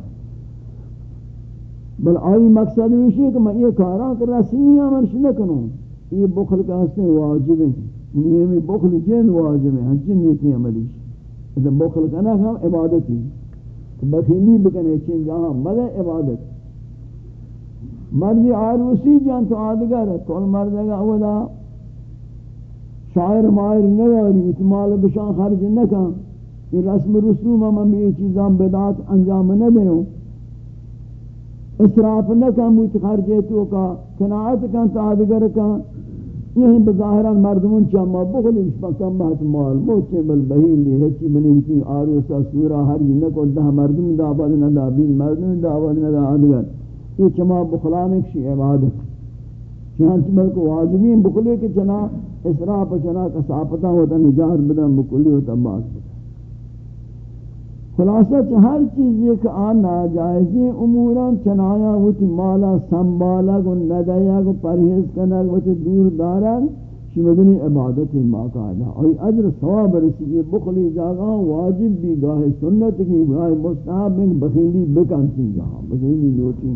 بل آئی مقصد یہ کہ میں یہ کاراں کہ رسمی عمل نہ کروں یہ بخل کا ہستے واجب ہے۔ یہ بخل جن واجب ہے۔ جن نیکی عملی۔ ہے بخل کا نہ ہم عبادت ہی۔ بخیلی بکنے چین جہاں مدہ عبادت. مردی عروسی جان تو آدگر ہے، کل مرد گا اولا شاعر مائر نیاری اتمال بشان خرج نکا یہ رسم رسوم ہم ہم یہ چیزاں بدات انجام نہ دیں اسراف نکا موت خرجے تو کا، کناعت کا تو آدگر کا یعنی یہی بظاہران مردمون چاہما بخلی اس کم بہت مال موچے بل بہین لی ہے چی منی منیتی آروسا سورا ہر جنکو دہ مردم دا آباد ندا بیل مردم دا آباد ندا آدگر یہ چما بخلانک شی عبادت. چنانچہ بلکو واجبین بخلی کے چنا اسراف چنا کساپتا ہوتا نجات بدن، بکلی ہوتا باز خلاصہ ہر چیز ایک آن ناجائزی اموران چنایا ہوتی مالا سنبالا گو ندایا گو پرہیز کنا گو دور دارا شی مدنی عبادت ماقاعدہ اور اجر ثواب رسی یہ بخلی جاگا، واجب بھی گاہ سنت کی، گاہ مستحب میں بخیلی بکن سی جہاں بخیلی لوٹی۔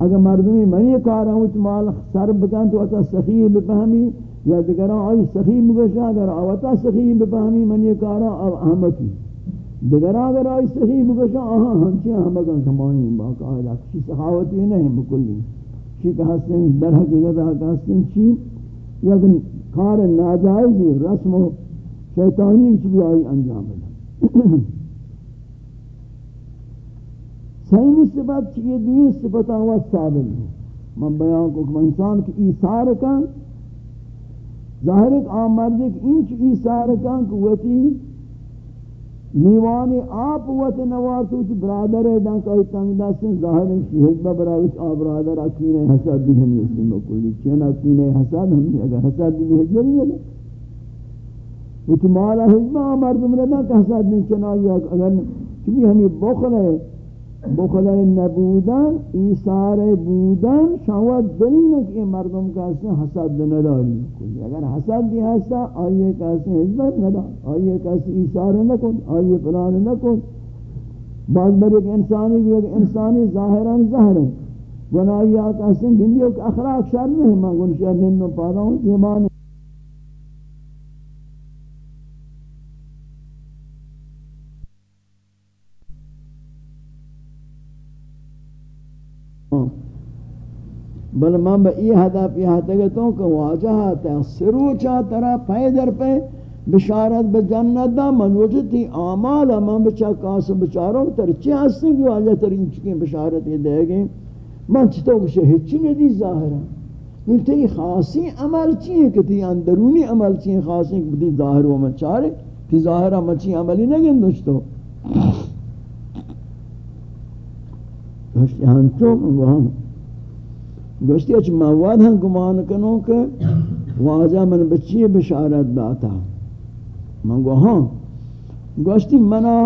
اگر مردمی منی کارا ہوتی مال سر بکن تو اتا سخی بفہمی یا دگران آئی سخی بگشا اگر آوتا سخی بفہمی منی کارا احمقی دیگر اگر آئی صحیح بگشا، آہاں، ہمچی احمقاں کمائیں باقاعدہ کسی سخاوتی نہیں بکلی۔ چی کہ ہستن در حقیقت آقا ہستن چی؟ لیکن کار ناجائزی، رسم و شیطانی کچھ بھی آئی انجام ہے سیمی صفت چیئے دوئی صفت آوا ثابت ہے من بیان کو کہ انسان کی ایثار کن، ظاہر ایک آمرد ایک انچ ایثار کن قوتی میوانی آپ وقت نوار چی برادر ہے، دن کوئی تنگ دستن ظاہر ہے کہ حجبہ براوچ آ برادر اکین حسد بھی ہمی اس دن چین اکین حسد ہمی اگر حسد بھی حجبہ بھی لگے وہ چی مالا حجبہ مردم ردن کہ حسد نہیں، چنائی اگر چی بھی ہمی بخل ہے بخل نبودن، ایثار بودن شاید دلیل ہے کہ مردم کا اس حسد نداری کوئی اگر حسد بھی ہستا آئیے کا اس حجبت ندا آئیے کا اس ایثار نہ کن آئیے فلان نہ کن بعض بر ایک انسانی بھی ایک انسانی ظاہران ظاہر ہے گناہی آتا اس گندیوں کے اخلاق شر نہیں میں گنشہ نندوں پادا ہوں یہ بل من به ای هدف یہ ہدف تو کہ واجہ تاثرو چا ترا پیدر پہ بشارت بجنت دا، من وجدتی اعمال من بچا کاس بچاروں تر چی ہستی کہ واجہ تر ان چکیں بشارت یہ دے گئے من چتو کہ ہچی ندی ظاہر ہے تی خاصی عمل چی ہے کہ تی اندرونی عمل چی خاصی کہ تی ظاہر و من چارے تی ظاہر عمل چی عملی نگن دوشتو دوشتی ہنچو وہاں گوشتی اچھ مواد ہم گمان کنو کہ واجہ من بچی بشارت داتا۔ من گو ہاں گوشتی منا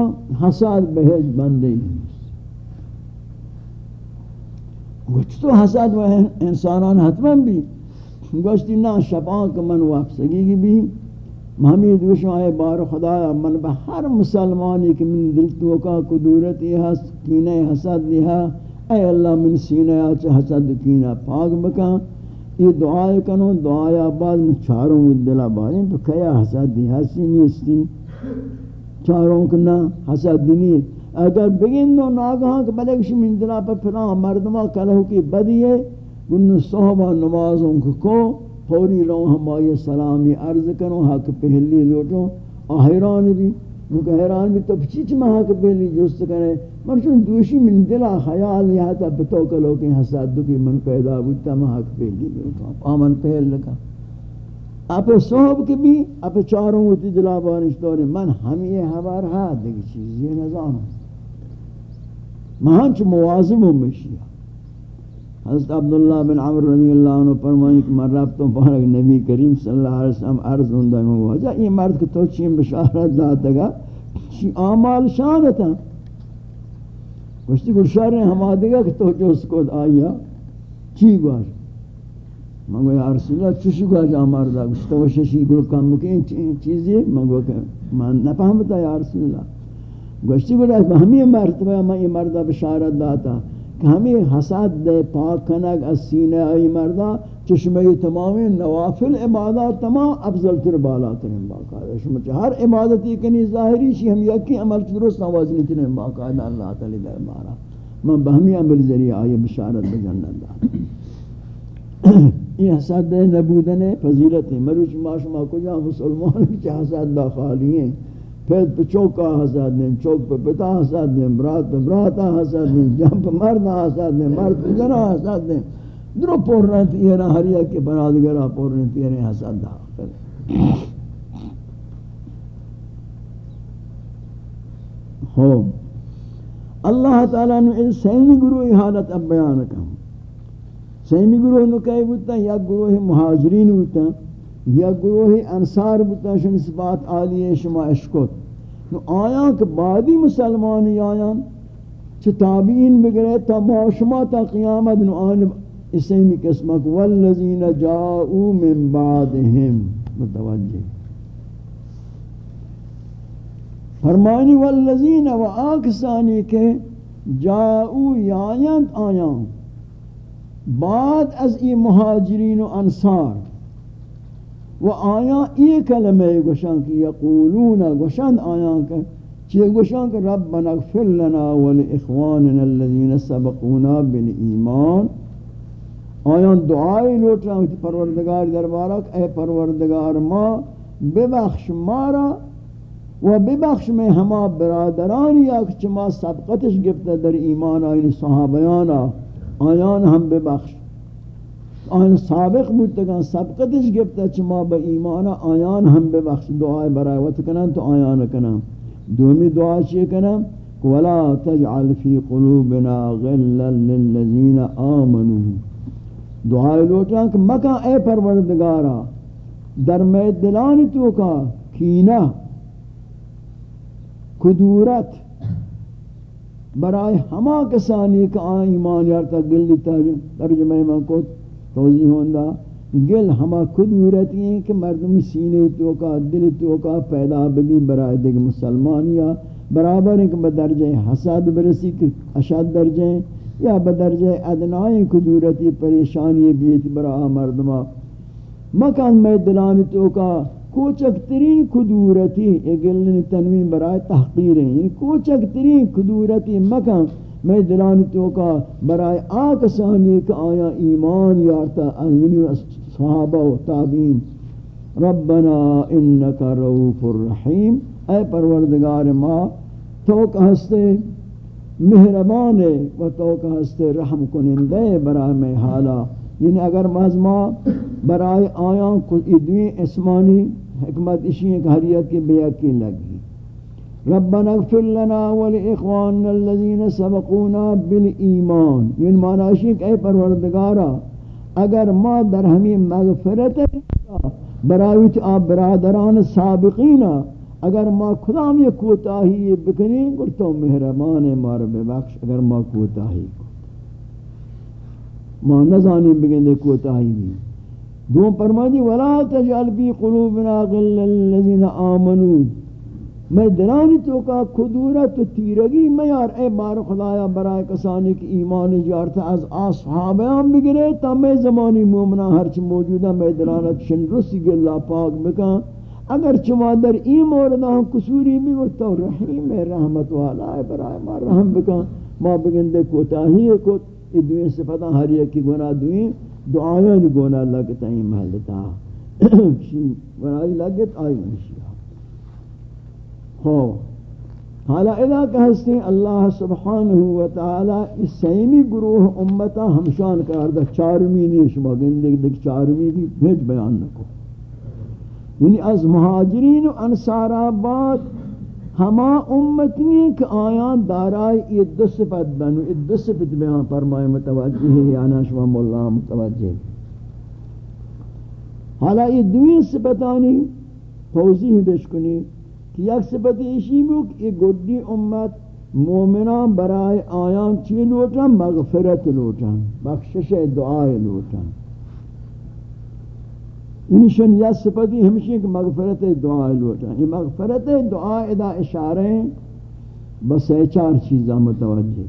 حساد بہج بندی گوشتی تو حساد و انسانان حتما بھی۔ گوشتی نا شپان کہ من واپسگی کی بھی۔ ہمیں دوشن آئے، بار خدایا من بہ ہر مسلمانی کہ من دل توکا قدورتی حس کینے حسد لہا اے اللہ من سینہ آچہ حسد کینا پاک بکا، یہ دعائے کنو دعائے آباد میں چاروں دلہ باریں، تو کیا حسد دی حسی نیستی؟ چاروں کنا حسد دی نہیں اگر بگن دو ناگہاں کہ بلکشی من دلہ پر پھران مردمہ کلہو کی بدی ہے، گن صحبہ نمازوں کو فوری رو ہم آئیے سلامی عرض کنو، حق پہلی لوٹو آہیران بھی۔ وہ حیران بھی تو پچیچ میں حق پہلی جست کرے۔ مرچون دوشی من دلا خیال یا تا بتو کلو کہ حسد کی من پیدا بودتا میں حق پہ لی آمن پہل لکا آپ صحب کے بھی آپ چاروں ہوتی دلا بانش دوری من ہم یہ حبار ہاں دیکھ چیز، یہ نظام۔ مہانچ موازم ہوں مشیہ حضرت عبداللہ بن عمر رضی اللہ عنہ فرمائیں کہ من رب تو پارک نبی کریم صلی اللہ علیہ وسلم عرض ہوں میں ہوا جا یہ مرد کہ تو چین بشارت داتا گا چی آمال شانتا۔ گوشتی گل شہر نے ہما دیگا کہ تو جو اس کو آیا، چی گوش منگو یا رسول اللہ چوشی گوش آمار دا گوشتی تو ششی گل کم مکین چیزی منگو کہ من نپہمتا یا رسول اللہ۔ گوشتی گل ہمیں مرتبہ میں یہ مردہ بشارت داتا۔ کہ ہمیں حسد دے، پاک کنگ از سینہ ای مردہ چشمه تمام نوافل عبادات تمام افضل تر بالا ترین باقاعدہ۔ شما ہر عبادتی کنی ظاہری شی ہم یکی عمل درست نوازنی ترین باقاعدہ اللہ تعالی دربارہ من بہمی عمل ذریعہ آئی بشارت بجنت دا۔ یہ حسد نبودن فضیلت ہے۔ مروچ ما شما کجا مسلمان کی حسد دا خالی ہیں۔ پھر پہ چوکا حسد دیں چوک پہ پتا حسد دیں برات پہ براتا حسد دیں جم پہ مرد حسد دیں مرد پہ جنا حسد دیں درو پور رہے تھے، یہ ہریا کے برادگرہ پور رہے تھے، یہ حسد دا خوب۔ اللہ تعالیٰ نے اس سیمی گروہ حالت اب بیان کہا۔ سیمی گروہ نو کہے بودتا یا گروہ مہاجرین بودتا یا گروہ انصار بودتا شن اس بات آلی شما اشکت نو آیا کہ بعدی مسلمانی آیا چھ تابعین بگرے تا ما شما تا قیامت نو آن اسے اسمی قسمک والذین جاؤو من بعدهم متوجہ. فرمانی والذین و آکسانی کے جاؤو یایند آیان بعد از ای مہاجرین و انصار. و آیان ای کلمہ گوشان کی یقولون گوشان آیان کہ چیئے گوشان کہ ربنا اغفر لنا ولإخواننا الذين سبقونا بالإيمان آیان دعائی لوٹ رہا ہوں پروردگار دربارہ اے پروردگار ما ببخش مارا و ببخش میں ہما برادران یا چما سبقتش گفتا در ایمان آئین صحابیانا آیان ہم ببخش آیان سابق بودتا سبقتش گفتا چما با ایمان آیان ہم ببخش دعائی برای وقت کنن تو آیان کنن دومی دعا چیئے کنا ولا تجعل في قلوبنا غلا للذين آمنوا دعائے لوٹا کہ مکا اے پروردگارا، در میں دلان تو کا کینہ کدورت برائے ہما کسانی کا آن ایمان یارتا گل ترجمہ میں کو توضیح ہوندہ گل ہما کدورتی ہیں کہ مردم سینے تو کا دل تو کا پیدا بھی برائے دیکھ مسلمانیہ برابر ہیں کہ بدرجہ حساد برسی، کہ اشد درجہ یا بدرجہ ادنائی کدورتی پریشانی بیت برا مردمہ۔ مکان میں دلانی تو کوچک ترین کدورتی یہ گلن تنوین برائے تحقیر ہیں۔ یعنی کوچک ترین کدورتی مکان میں دلانی تو کا برائے آکسانی کا آیا ایمان یارتا یعنی صحابہ و تابین ربنا انکا روف الرحیم۔ اے پروردگار ما تو کا ہستے مہربان ہے و تو کا ہستے رحم کنندے برائے میں حالا۔ یعنی اگر مازما برائے آیاں کو ادوی اسمانی حکمت اشی ایک حریت کی بیاکی لگی۔ ربنا اغفر لنا ولإخواننا الذين سبقونا بالإيمان. یعنی معنی اشی کہ اے پروردگارا، اگر ما در ہمیں مغفرت برایت آپ برادران سابقین اگر ما خدا میں کوتاہی بکنی گر تو مہربان مار ببخش اگر ما کوتاہی ما نزانی بگن دے کوتاہی بھی دو فرمانی ولا تجعل في قلوبنا غلا للذين امنوا میں دلانی تو کا خدورت و تیرگی میں یار، اے بار خدایا، برائے کسانی کی ایمان جارتا از اصحابیان بگرے تا میں زمانی مومنہ ہرچ موجودہ میں دلانت شنرسی گلہ پاک بکا۔ اگر چما در این مورد ہم قصوری بھی ورتا رحیم رحمت والا ہے، برائے ما رحم بکا۔ ما بگندے کوتاہی کو ادوین صفتہ ہر ایک کی گناہ دوئیں۔ دعایان گونا لگتا ہی محلتا ونائی لگت آئی منشیہ خو حالا اذا کہستے اللہ سبحانہ وتعالی اس سیمی گروہ امتا ہمشان کر دا چارمی نہیں، شما گندگ دیکھ چارمی کی بھیج بیان نکو یعنی از مہاجرین و انصار آباد ہما امتی کہ آیان دارائی یہ دو صفت بنو، یہ دو صفت بیان فرمائے، متوجہ ہے یا ناشوہ مولا متوجہ حالا یہ دوی صفتانی توضیح بشکنی کہ یک صفت ایشی بھی کہ یہ امت مومنان برائے آیان چی لوٹن؟ مغفرت لوٹن، بخشش دعائے لوٹن. انشان یا صفتی ہمشی کہ مغفرت دعا لوٹا یہ مغفرت دعا ادا اشارہ ہیں بس اے چار چیزاں متوجہ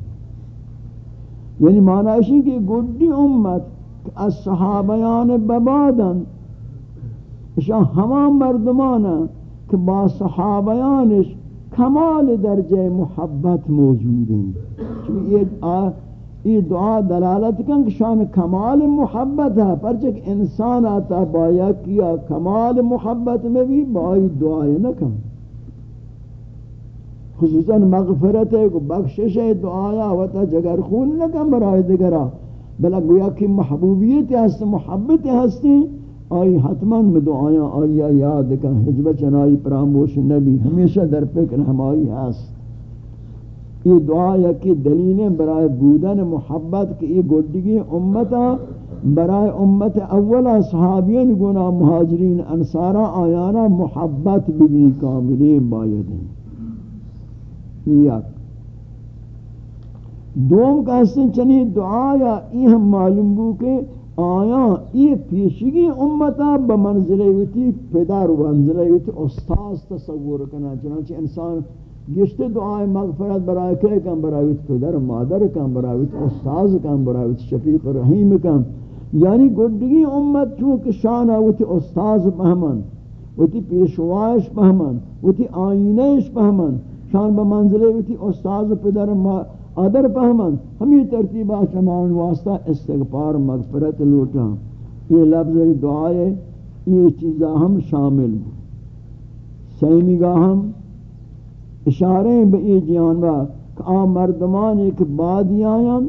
یعنی معنی ہے کہ گڈی امت از صحابیان ببادن. اشان ہما مردمانا کہ با صحابیانش کمال درجہ محبت موجود ہیں۔ چونکہ یہ یہ دعا دلالت کن کہ شان کمال محبت ہے۔ پرچک انسان آتا بایا کیا کمال محبت میں بھی بائی دعائیں نہ کن۔ خصوصا مغفرت ہے، بخشش ہے دعایا وطا جگر خون نہ کن برای دگرہ بلا گویا کی محبوبیت ہست، محبت ہستی آئی حتماً میں دعایاں آئی یاد کن حجب چنائی، پراموش نبی، ہمیشہ در پکر ہمائی ہست۔ یہ دعا یا کہ دلیل برائے بودن محبت کہ یہ گڈگی امتا، برائے امت اولا صحابین گنا مہاجرین، انصارا، آیانا محبت بھی کاملی باید ہیں۔ یک دوم کا حسن چنی دعا یا یہ ہم معلوم بو کہ آیا یہ پیشگی امتا بمنزلے ہوتی پدر و منزلے ہوتی استاذ تصور کرنا چنانچہ انسان گشت دعائے مغفرت برائے کہ کم برائے پدر مادر کم برائے استاذ کم برائے شفیق رحیم کم یعنی گڈگی امت چونکہ شان ہوتی استاذ پہمن ہوتی پیشوائش پہمن ہوتی آئینش پہمن شان بمنزلے ہوتی استاذ پدر مادر پہمن ہمیں ترتیبہ شمان واسطہ استغفار، مغفرت لوٹا یہ لفظ دعائے، یہ چیزاں ہم شامل سیمی گاہ ہم اشارے بئی جانبا کہ آ مردمان ایک بادیاں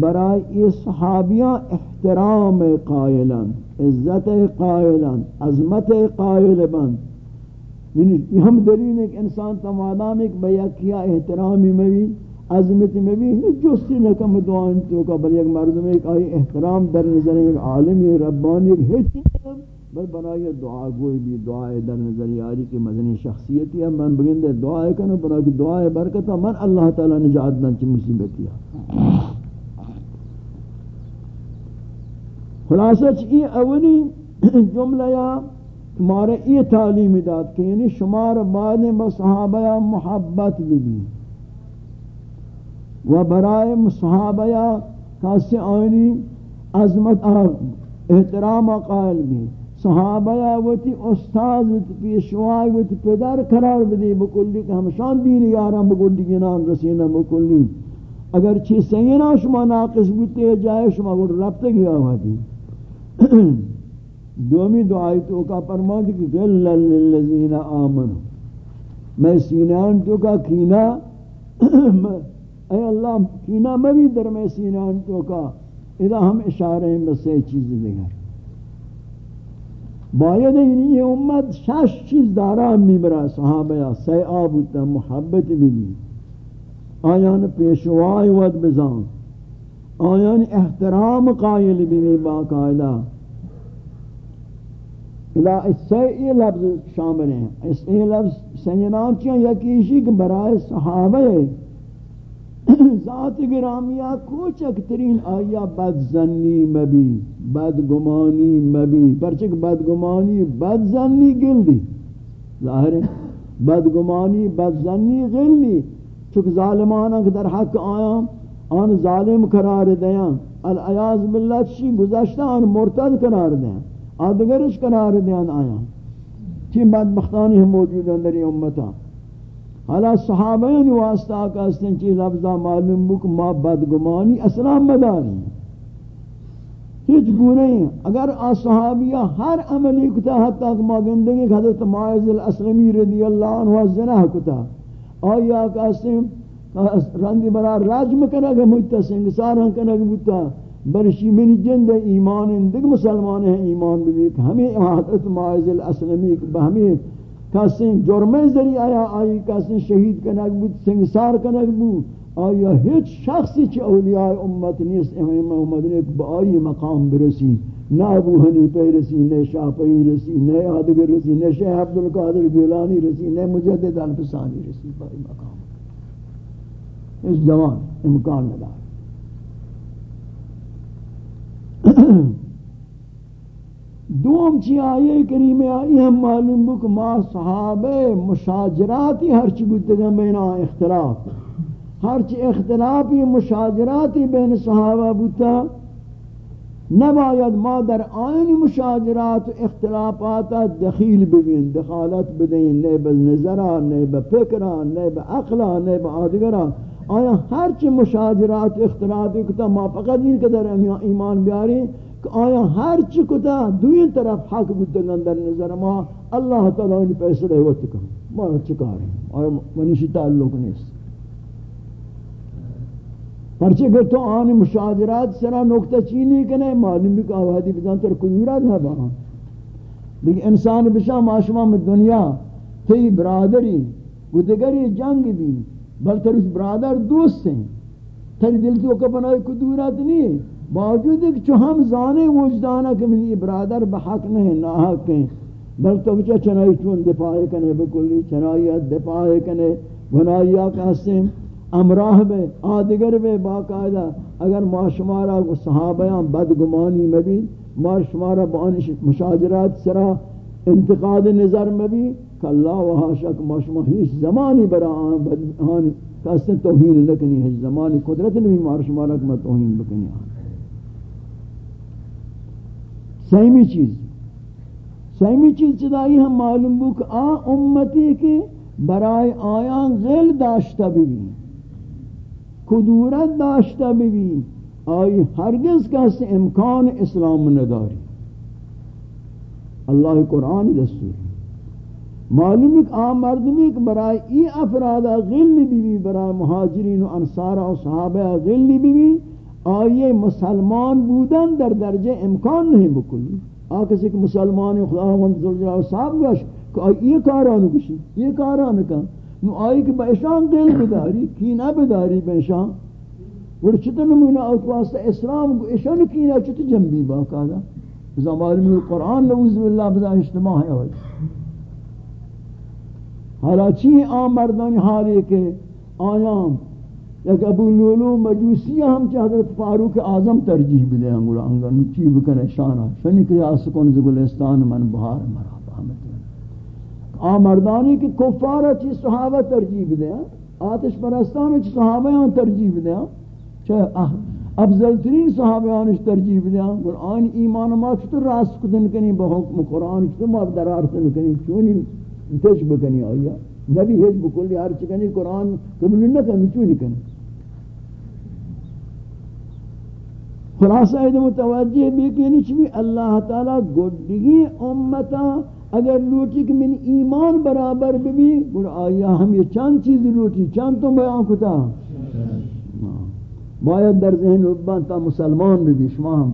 برای صحابیاں احترام قائلن، عزت قائلن، عظمت قائل بند یعنی ہم دلیل ہے کہ انسان تمادام ایک بیاکیا احترامی میں بھی عظمت میں بھی جستی نکم دعائیں تو کا بل ایک مردم ایک آئی احترام در نظر ایک عالمی ربانی ایک ہیچ بل بنائی دعا گوئی بھی دعائے در نظر یاری کی مدنی شخصیتی ہے۔ من بگندے دعائے کنو بنا کہ دعائے برکتا من اللہ تعالی نجات دن چی مصیبتیا خلاصہ چی اولی جملہ یا تمہارے یہ تعلیم داد کہ یعنی شمار بعد میں صحابہ محبت بھی بھی۔ و برائے صحابہ کاسی آئینی عظمت احترام قائل بھی صحابہ وتی استاذ وتی پیشوائی وتی پدر قرار بدی، بکلی کہ ہمشان دین یاران بکلی جنان رسینا بکلی. اگر چی سینا شما ناقص بودتے جائے شما گل ربط گیا ہوا دی دومی دعائی تو کا فرماتی کہ غلل للذین آمنوا. میں سینان تو کا کینا اے اللہ کینا میں بھی در میں سینان تو کا اذا ہم اشارے ہیں بس یہ چیز دیگر۔ باید یہ امت شش چیز دارا می برا صحابہ یا سی آبوتا محبت بھی آیان پیشوائی ود بزان۔ آیان احترام قائل بھی بھی باقاعدہ لا اس لفظ شامل ہیں۔ اس لفظ سینان چیئے یکیشی کہ برائے صحابہ ذات گرامیہ کوچک ترین آیا بد زنی مبی، بد گمانی مبی۔ پرچک بد گمانی، بد زنی گلدی ظاہر ہے، بد گمانی، بد زنی گلدی چک ظالمانہ کہ در حق آیا آن ظالم قرار دیاں۔ العیاض باللہ، چی گزشتہ آن مرتد قرار دیاں، آدگرش قرار دیان آیا چی بدبختانی ہم موجود ہیں در امتا۔ حالا صحابین واسطہ کہستن چی لفظہ معلوم بک ما بدگمانی اسلام مداری. ہیچ گونے ہیں. اگر آ صحابیہ ہر عملی کتا حتی کہ ما گندگی حضرت معاذ الاسلمی رضی اللہ عنہ زنہ کتا. آیا کہستن رندی برا راجم کنگ مجتا سنگسارن کنگ مجتا. برشی منی جند ایمان دیکھ مسلمان ہیں ایمان بھی ہمیں حضرت معاذ الاسلمی ہمیں کسی جرمے ذریعہ آیا؟ آئی کسی شہید کنک بود؟ سنگسار کنک بود؟ آیا ہیچ شخصی چی اولیاء امت نیست؟ امام محمد نے با آئی مقام برسی. نہ ابو حنیفہ رسی نہ شافعی رسی نہ آدگر رسی نہ شیخ عبدالقادر گیلانی رسی نہ مجدد الفسانی رسی. بائی مقام. اس جوان امکان ندار دوم چی آئے کریم آئی ہم معلوم بک ما صحابہ مشاجراتی ہرچی بودتگا بینا اختلاف. ہرچی اختلافی مشاجراتی بین صحابہ بودتا نباید ما در آئین مشاجرات اختلافات دخیل ببین، دخالت بدین، نئے بنظرہ نئے بفکرہ نئے بعقلہ نئے بعادگرہ آیا ہر مشاجرات اختلافی کتا ما فقط این که در ایمان بیاری کہ آیا ہر چی کتا طرف حق بودتگن در نظر ما، اللہ تعالی این پیسے لے وقت کن ما چکار ہیں اور منیشی تعلق نیست۔ پرچے کہ تو آنی مشاجرات سرا نکتہ چینی کنے، معلوم بھی کہ آوادی بزن تر کجورات ہے باہاں لیکن انسان بشا معاشمہ میں دنیا تی برادری وہ جنگ بھی بل تر اس برادر دوست ہیں۔ تری دل تو کپنائی کدورت نہیں۔ ہے باوجود ہے کہ چو ہم زانے وجدانا کہ من یہ برادر بحق نہیں ناحق ہیں۔ بل تو بچہ چنائی چون دفاع کنے بکلی چنائیت دفاع کنے۔ گنائیہ کا حسن امراہ میں آدگر میں باقاعدہ۔ اگر ما شمارا صحابیاں بدگمانی میں بھی ما شمارا مشاجرات سرا انتقاد نظر میں بھی کہ اللہ و حاشق ہیچ زمانی برا آن کسی توہین لکنی ہے، زمانی قدرت نہیں مارش مارک میں توہین لکنی آن۔ سیمی چیز۔ سیمی چیز چدائی ہم معلوم بو کہ آ امتی کے برائے آیان غل داشتا بھی کدورت داشتا بھی آئی ہرگز کسی امکان اسلام نداری۔ اللہ قرآن دستور۔ معلوم ایک عام مردمی کہ برای ای افرادہ غلی بھی بھی برای مہاجرین و انصار و صحابہ غلی بھی آیه مسلمان بودن در درجه امکان نہیں بکلی آ کسی که مسلمان خداوند زلجلال صاحب کہ که آیه کارانو بشی یہ کارانو کن. نو آیه کہ به اشان دل بداری کینہ بداری به اشان ور چت نمونه اسلام کو اشان کی نہ چت جنبی با کادا زمانی قرآن لعوذ باللہ بدا اجتماع ہے حالا چی آن مردانی حالی که آیام یک ابو لولو مجوسی ہم چاہ حضرت فاروق اعظم ترجیح بھی دے انگولا انگا نچی بکن شانا فنی کہ آسکون زگلستان من بہار مرا آ مردانی کی کفارہ چی صحابہ ترجیح دیں ہاں؟ آتش پرستان چی صحابہ ہاں ترجیح دیں ہاں؟ چاہے افضل ترین صحابہ ہاں ترجیح دیں ہاں؟ قرآن ایمان ما چھتر راس کتن کنی بحکم قرآن چھتر ما درار سن کنی؟ چونی تش بکنی آیا؟ نبی ہیچ بکلی ہر چکنی قرآن قبل نہ کنی چونی کنی؟ خلاصہ ہے متوجہ بھی کہ یعنی نہیں اللہ تعالی گڈگی امتا اگر لوٹی کہ من ایمان برابر بھی بر آیا ہم یہ چند چیز لوٹی، چند تو بیان کتا؟ باید در ذہن ربان تا مسلمان بھی شما ہم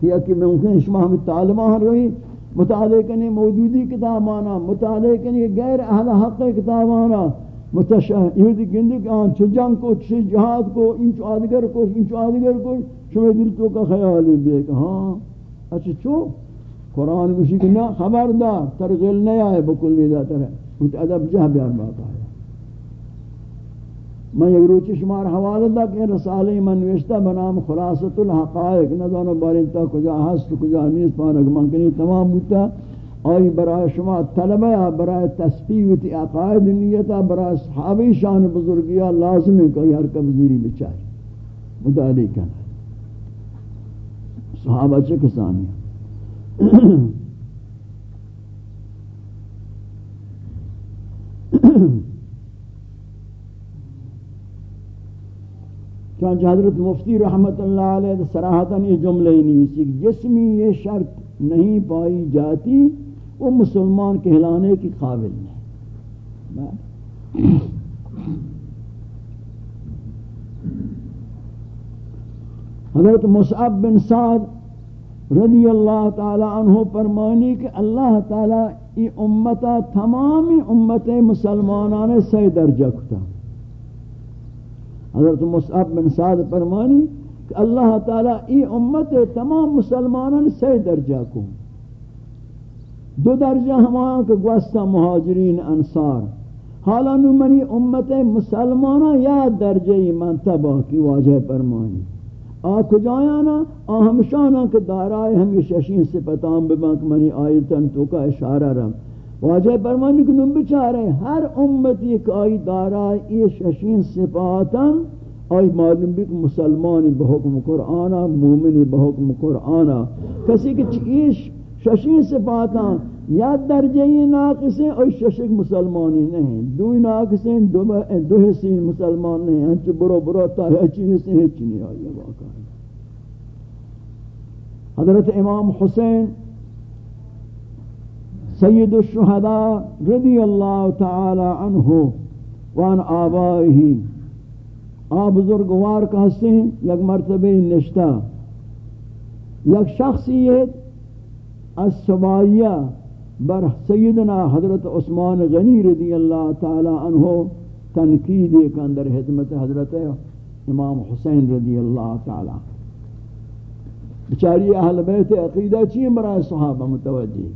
کیا کہ ممکن شما ہم تعلمان رہی مطالعہ کرنے موجودی کتاب آنا مطالعہ کرنے غیر اہل حق کتاب آنا متشہد گندی کہ آن، چھ جنگ کو، چھ جہاد کو، انچو آدگر کو، انچو آدگر کو شما دل تو کا خیال بھی کہ ہاں؟ اچھا چو؟ قرآن بشی کہ نہ خبردار، ترغیل نہیں آئے بکلی دا ترہ کچھ ادب جہ بیار بات آیا میں یک روچی شمار حوالہ دا کہ رسالہ من نوشتہ بنام خلاصت الحقائق، نہ دونوں بارین تا کجا ہست، کجا نیز پانک منکنی تمام بوتا۔ آئی برای شما طلبہ یا برای تسبیح و عقائد نیتا برای صحابی شان بزرگیہ لازم ہے کہ ہر کبزوری بچائی متعلق کرنا صحابہ چکسانی کسانی چانچہ حضرت مفتی رحمت اللہ علیہ سراحتاً یہ جملے نہیں کہ جسمی یہ شرط نہیں پائی جاتی، وہ مسلمان کہلانے کی قابل نہیں۔ حضرت مصعب بن سعد رضی اللہ تعالی عنہ فرمانی کہ اللہ تعالی ای امتا، تمام امت مسلمانان سی درجہ کتا۔ حضرت مصعب بن سعد فرمانی کہ اللہ تعالی ای امت، تمام مسلمانان سی درجہ کو۔ دو درجہ ہمارا کہ گوستا مہاجرین انصار۔ حالا نو منی امت مسلمانہ یا درجہ منتبہ کی واجہ فرمانی آ کجایا نا؟ آ ہمشانا کہ دارائے ہم یہ ششین سے پتام ببانک منی آیتن تو کا اشارہ رم۔ واجہ پرمانی کنم بچارے ہر امت ایک آئی دارائے یہ ششین صفاتن آئی معلوم بھی کہ مسلمانی بحکم قرآن مومنی بحکم قرآن کسی کہ چیش ششین صفاتن یا درجہ ناقص ہیں اور ششک مسلمانی نہیں دوی ناقص ہیں دو, دو حصین مسلمان نہیں ہنچ برو برو تا ہے چیز سے ہچ نہیں آئی واقع حضرت امام حسین سید الشہداء رضی اللہ تعالی عنہ وان آبائہی آ بزرگوار کا حسین یک مرتبہ نشتہ۔ یک شخصیت السبائیہ بر سیدنا حضرت عثمان غنی رضی اللہ تعالی عنہ تنقید کے اندر حضمت حضرت امام حسین رضی اللہ تعالی بچاری اہل بیت عقیدہ چیئے برای صحابہ متوجہ؟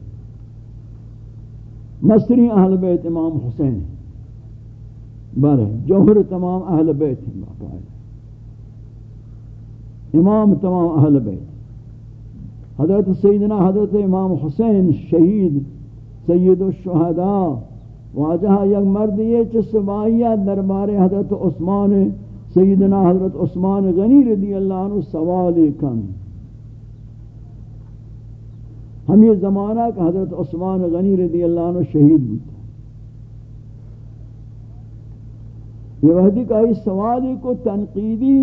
مصری اہل بیت امام حسین بارے، جوہر تمام اہل بیت امام تمام اہل بیت۔ حضرت سیدنا حضرت امام حسین شہید، سید الشہداء۔ واجہ یک مرد یہ چس سبائیہ دربار حضرت عثمان، سیدنا حضرت عثمان غنی رضی اللہ عنہ سوال کن۔ ہم یہ زمانہ کہ حضرت عثمان غنی رضی اللہ عنہ شہید ہوتا یہ وحدی کا اس سوالی کو تنقیدی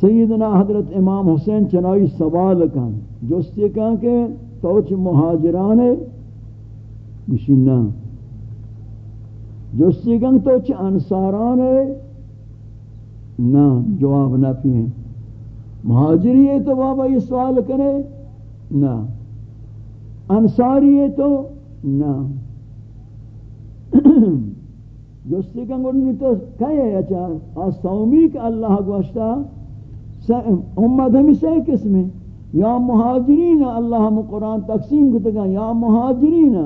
سیدنا حضرت امام حسین چنائی سوال کن جستے کن کہ توچ مہاجران مشینہ۔ جستے کن توچ انساران نا جواب نہ پیئے مہاجری ہے تو بابا یہ سوال کرے۔ نا انصاری ہے تو نا جستی کن گوڑنی تو کئی ہے؟ اچھا آسومی کہ اللہ گوشتا امت ہمی سے قسم ہے؟ یا مہاجرین، اللہ ہم قرآن تقسیم کو گا یا مہاجرین،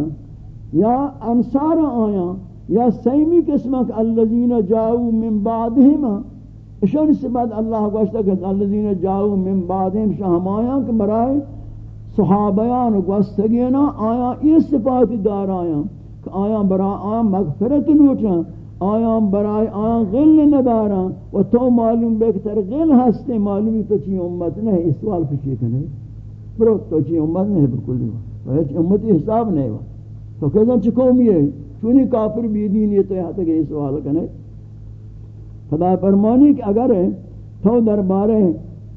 یا انصار آیا، یا سیمی قسمک اللذین جاؤ من بعدہم۔ اشان سے بعد اللہ گوشتا کہ اللذین جاؤ من بعدہم شاہم آیا کہ برائے صحابیان گوستگینا آیا یہ صفات دار آیا کہ آیا برای آیا مغفرت لوٹا آیا برای آیا غل ندارا و تو معلوم بکتر غل ہستے معلومی تو چی امت نہیں اس سوال پچھے کنے برو تو چی امت نہیں بکلی ہوا و ہیچ امتی حساب نہیں ہوا تو کہتا چی قومی ہے چونی کافر بیدین یہ تو یہاں تک یہ سوال کنے خدا فرمانی کہ اگر تو دربارے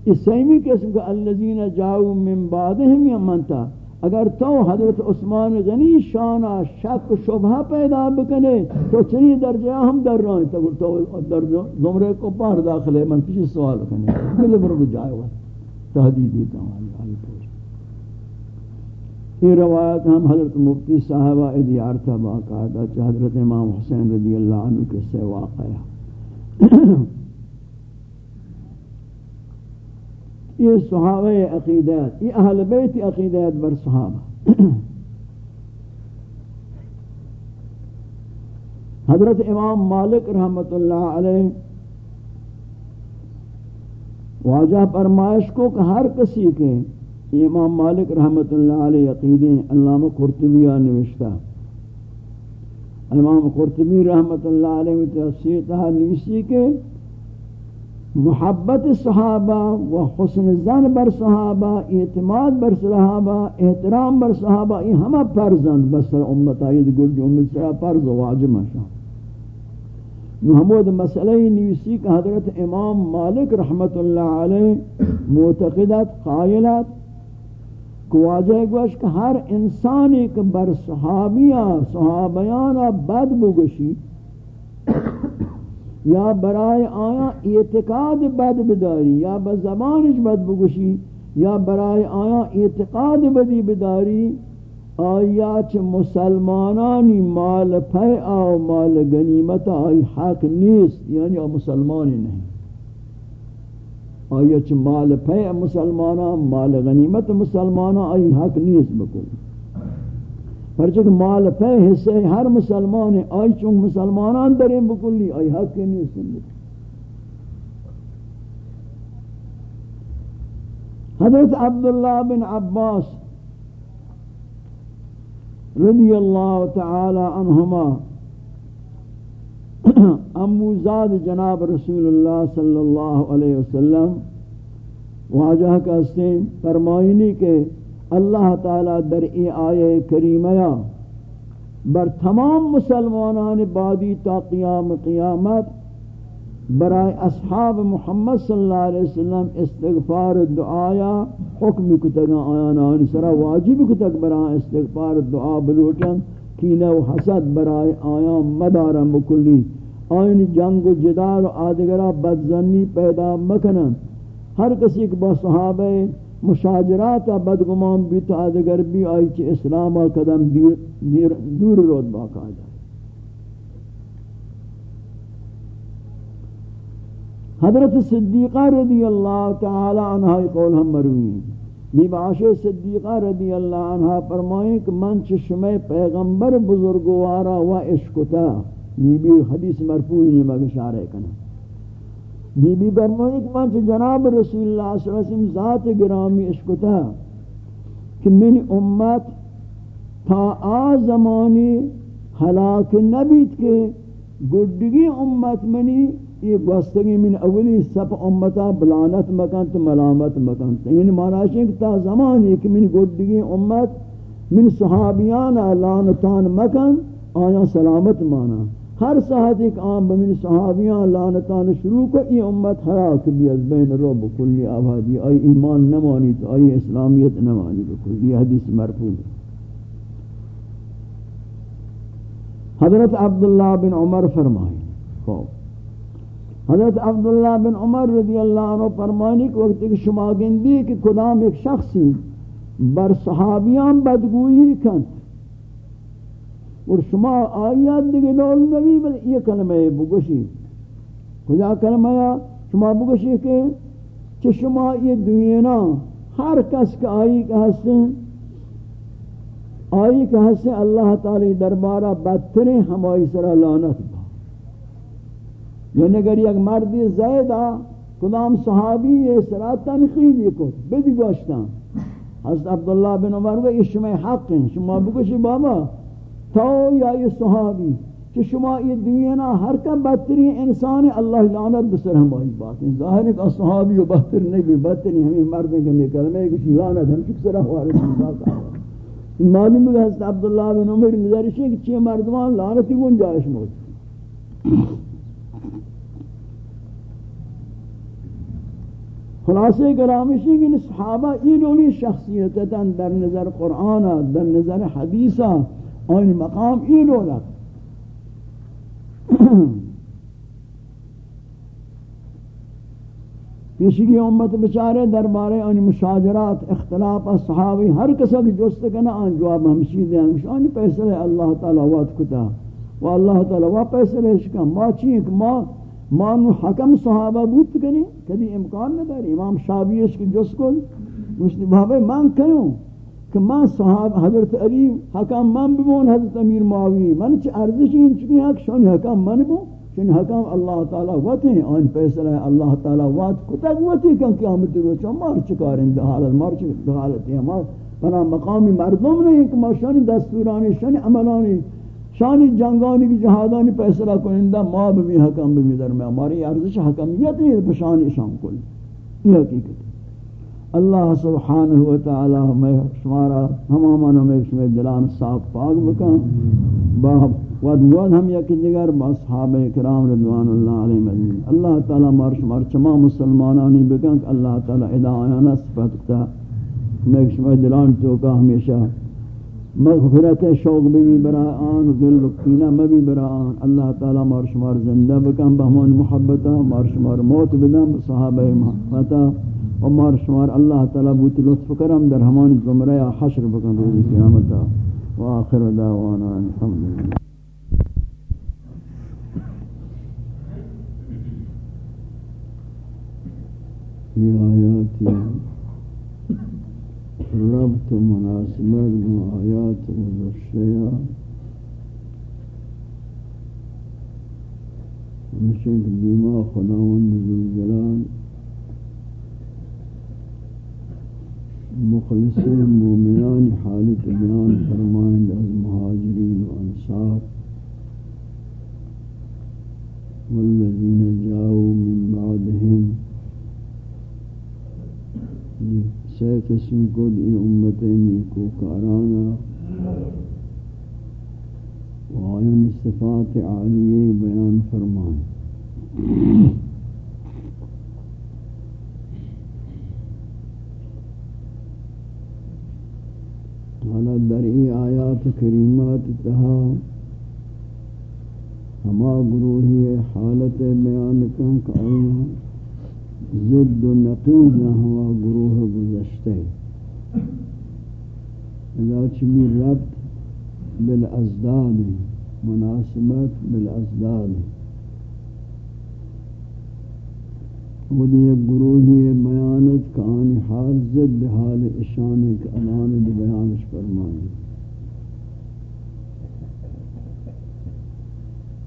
اس سیمی قسم کا اللذین جاؤ من بعدہم یا منتا اگر تو حضرت عثمان غنی شانہ شک شبہ پیدا بکنے، تو چنی درجہ ہم در رہے ہیں تو در زمرے کو پار داخل ہے، من کسی سوال کرنے ملے برو جائے ہوا تحدیدی کمال آئی پوچھ یہ روایت ہم حضرت مفتی صاحبہ ادیار تھا باقاعدہ حضرت امام حسین رضی اللہ عنہ کے سے واقعہ یہ صحابہ عقیدت یہ اہل بیت عقیدت بر صحابہ۔ حضرت امام مالک رحمت اللہ علیہ واجہ فرمائش کو کہ ہر کسی کے امام مالک رحمت اللہ علیہ عقیدیں علامہ قرطبیہ نوشتہ۔ امام قرطبی رحمت اللہ علیہ تفسیر تحا نویسی کے محبت صحابہ و حسن زن بر صحابہ، اعتماد بر صحابہ، احترام بر صحابہ، یہ ہمہ فرزند بسر امت آئید گل جو امت سرا فرز و واجب شاہ۔ محمود مسئلہ نیوسی کا حضرت امام مالک رحمت اللہ علیہ معتقدت قائلت کو واجہ گوش کہ ہر انسان ایک بر صحابیہ صحابیانا بد بگشی۔ یا برای آیا اعتقاد بد بداری، یا بزبانش بد بگوشی، یا برای آیا اعتقاد بدی بداری، آیا چه مسلمانانی مال پی آو مال گنیمت آئی حق نیست یعنی مسلمانی نہیں. آیا چه مال پی مسلمانان مال غنیمت مسلمانان آئی حق نیست بکلی پرچک مال پہ حصے ہر مسلمان ہے آئی چونگ مسلمانان دریں بکلی آئی حق کے نہیں سنگی حضرت عبداللہ بن عباس رضی اللہ تعالی عنہما اموزاد جناب رسول اللہ صلی اللہ علیہ وسلم واجہ کا سین فرمائنی کے اللہ تعالی در ای آیے کریمہ بر تمام مسلمانان بادی تا قیام قیامت برائے اصحاب محمد صلی اللہ علیہ وسلم استغفار دعایا حکم کتگا آیانا سرا واجب کتگ برائے استغفار دعا بلوٹن کینہ و حسد برائے آیا مدارا مکلی آئین جنگ و جدار و آدگرہ بدزنی پیدا مکنن ہر کسی کے با صحابہ مشاجرات بدگمان بھی تو ادگر بھی آئی چھ اسلام قدم دیر, دیر دور رود باقا جائے حضرت صدیقہ رضی اللہ تعالی عنہ قول ہم مروی بی بعش صدیقہ رضی اللہ عنہ فرمائیں کہ من چشم پیغمبر بزرگوارا و عشقتا بی بی حدیث مرفوعی نہیں مگر شارع کنا بی بی برمانی کہ من جناب رسول اللہ صلی اللہ علیہ وسلم ذات گرامی اشکتا کہ من امت تا آ زمانی حلاک نبیت کے گڈگی امت منی، یہ گوستگی من اولی سب امتا بلانت مکانت، ملامت مکانت۔ یعنی معنی ہے کہ تا زمانی کہ من گڈگی امت، من صحابیان لانتان مکان آیا سلامت مانا۔ ہر ساعت ایک عام بمن صحابیاں لعنتان شروع کو، یہ امت حراک بھی از بین رو بکلی آبادی، آئی ایمان نمانی تو آئی اسلامیت نمانی بکلی یہ حدیث مرفوع ہے۔ حضرت عبداللہ بن عمر فرمائیں خوب۔ حضرت عبداللہ بن عمر رضی اللہ عنہ فرمائیں کہ وقت ایک شما گندی کہ کدام ایک شخصی بر صحابیان بدگوئی کن اور شما آیات دیگه نول نبی، بل یہ کلمہ بگوشی۔ کجا کلمہ یا شما بگوشی کہ چھ شما یہ دنیا ہر کس کا آئی کہ ہستیں آئی کہ ہستیں اللہ تعالی دربارہ بدترین ہمائی سرہ لانت با۔ یعنی اگر یک مردی زیدہ کدام صحابی یہ سرہ تنخیل کو بدی حضرت عبداللہ بن عمر کو یہ شما حق ہیں، شما بگوشی بابا۔ تو یا یہ صحابی کہ شما یہ دنیا نا ہر کا بہترین انسان ہے، اللہ لعنت بسر ہماری بات ہے ظاہر ہے کہ صحابی و بہتر نہیں بھی بہترین ہمیں مرد ہیں کہ میں کلمہ ہے کہ لعنت ہم چک سرہ ہوا رہی بات ہے۔ معلوم ہے کہ حضرت عبداللہ بن عمر نظرش ہے کہ چھ مردمان لعنتی گنجائش موجود خلاصے کرامشی کہ صحابہ یہ دونی شخصیتتا در نظر قرآن، در نظر حدیثہ آئین مقام یہ دولت پیشگی امت بچارے دربارے آنی مشاجرات، اختلاف صحابی ہر کسا کی جوست کنا، آن جواب ہمشی دیں آنی پیسلے اللہ تعالی وات کتا۔ و اللہ تعالی وات پیسلے شکا۔ ما چیئے ما مانو حکم صحابہ بوت کنی کدی امکان نہ داری امام شابی اس کی جس کو مجھنے بابا من کیوں کہ من صحاب حضرت علی، حکم من بمون حضرت امیر معاوی من چھ ارزش این چکی حق؟ شان حکم من بمون چن حکم اللہ تعالی وقت ہیں. آن فیصلہ ہے اللہ تعالی وقت کتک وقت ہے کہ قیامت روچا مار چکاریں دہالت مار چکاریں دہالت ہے مار بنا مقامی مردم نہیں کہ ما شانی دستورانی شانی عملانی شانی جنگانی کی جہادانی فیصلہ کنندہ ما بمی حکم بمی در میں ہماری ارزش حکمیت نہیں بشانی شام کل. یہ حقیقت اللہ سبحانہ وتعالی میں شمارا ہمامانوں میں شمار دلان صاف پاک بکن۔ با ود ود ہم یک دیگر، با صحابہ کرام رضوان اللہ علیہ مجمعین اللہ تعالی مار شمار چما مسلمانانی بکن کہ اللہ تعالی ادعایانا صفت کتا۔ میں شمار دلان چوکا ہمیشہ مغفرت شوق بھی برا آن ذل کینہ مبی برا آن۔ اللہ تعالی مار شمار زندہ بکن، بہمان محبتا مار شمار موت بدن صحابہ محبتا و مار شمار اللہ تعالی بوت لطف کرم در ہمان زمرہ حشر بکن روز قیامتا و آخر دعوانا الحمدللہ یہ آیات یہ ربط مناسبت و آیات گزشتیا ہمیشہ کہ دیما خداوند ذو مخلص مومنان حالت بیان فرمائند از مهاجرین و انصار. والذین جاؤوا من بعدهم سے قسم کو دی امت نیکو کارانا وآئین صفات عالیہ بیان فرمائیں۔ حالا در ای آیات کریمات تہا ہما گروہی حالت بیان کن کہ آئین ضد و نقید ہوا گروہ گزشتے اذا چمی ربط بالازداد مناسبت بالازداد خود ایک گروہی بیانت کا آنی حال ضد حال اشانی کا انان بیانش فرمائیں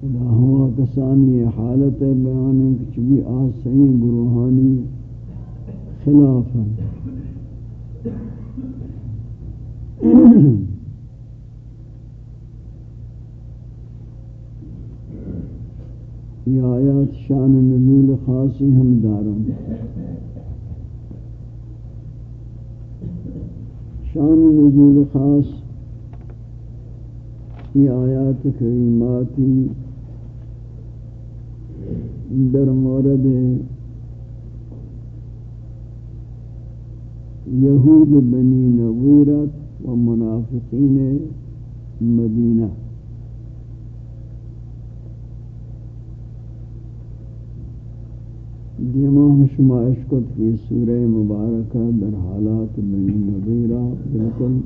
ہوا کسانی حالت بیان ہے کہ چبی گروہانی خلاف یہ آیات شان نزول خاصی ہم دارن شان نزول خاص یہ آیات کریماتی در مورد یہود بنی نویرت و منافقین مدینہ۔ دیما شمائش کت کی سورہ مبارکہ در حالات بنی نویرہ بالکل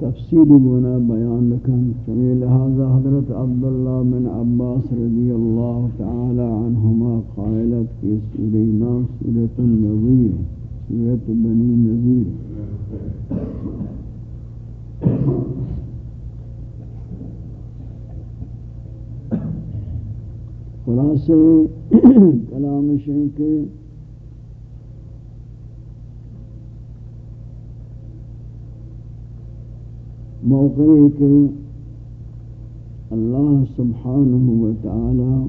تفصیلی گنا بیان لکن چمی لہذا حضرت عبداللہ بن عباس رضی اللہ تعالی عنہما قائلت کی سورہ نام سورة النظیر سورة بنی نظیر۔ خلاصے کلام شیخ موقعی کہ اللہ سبحانہ و تعالی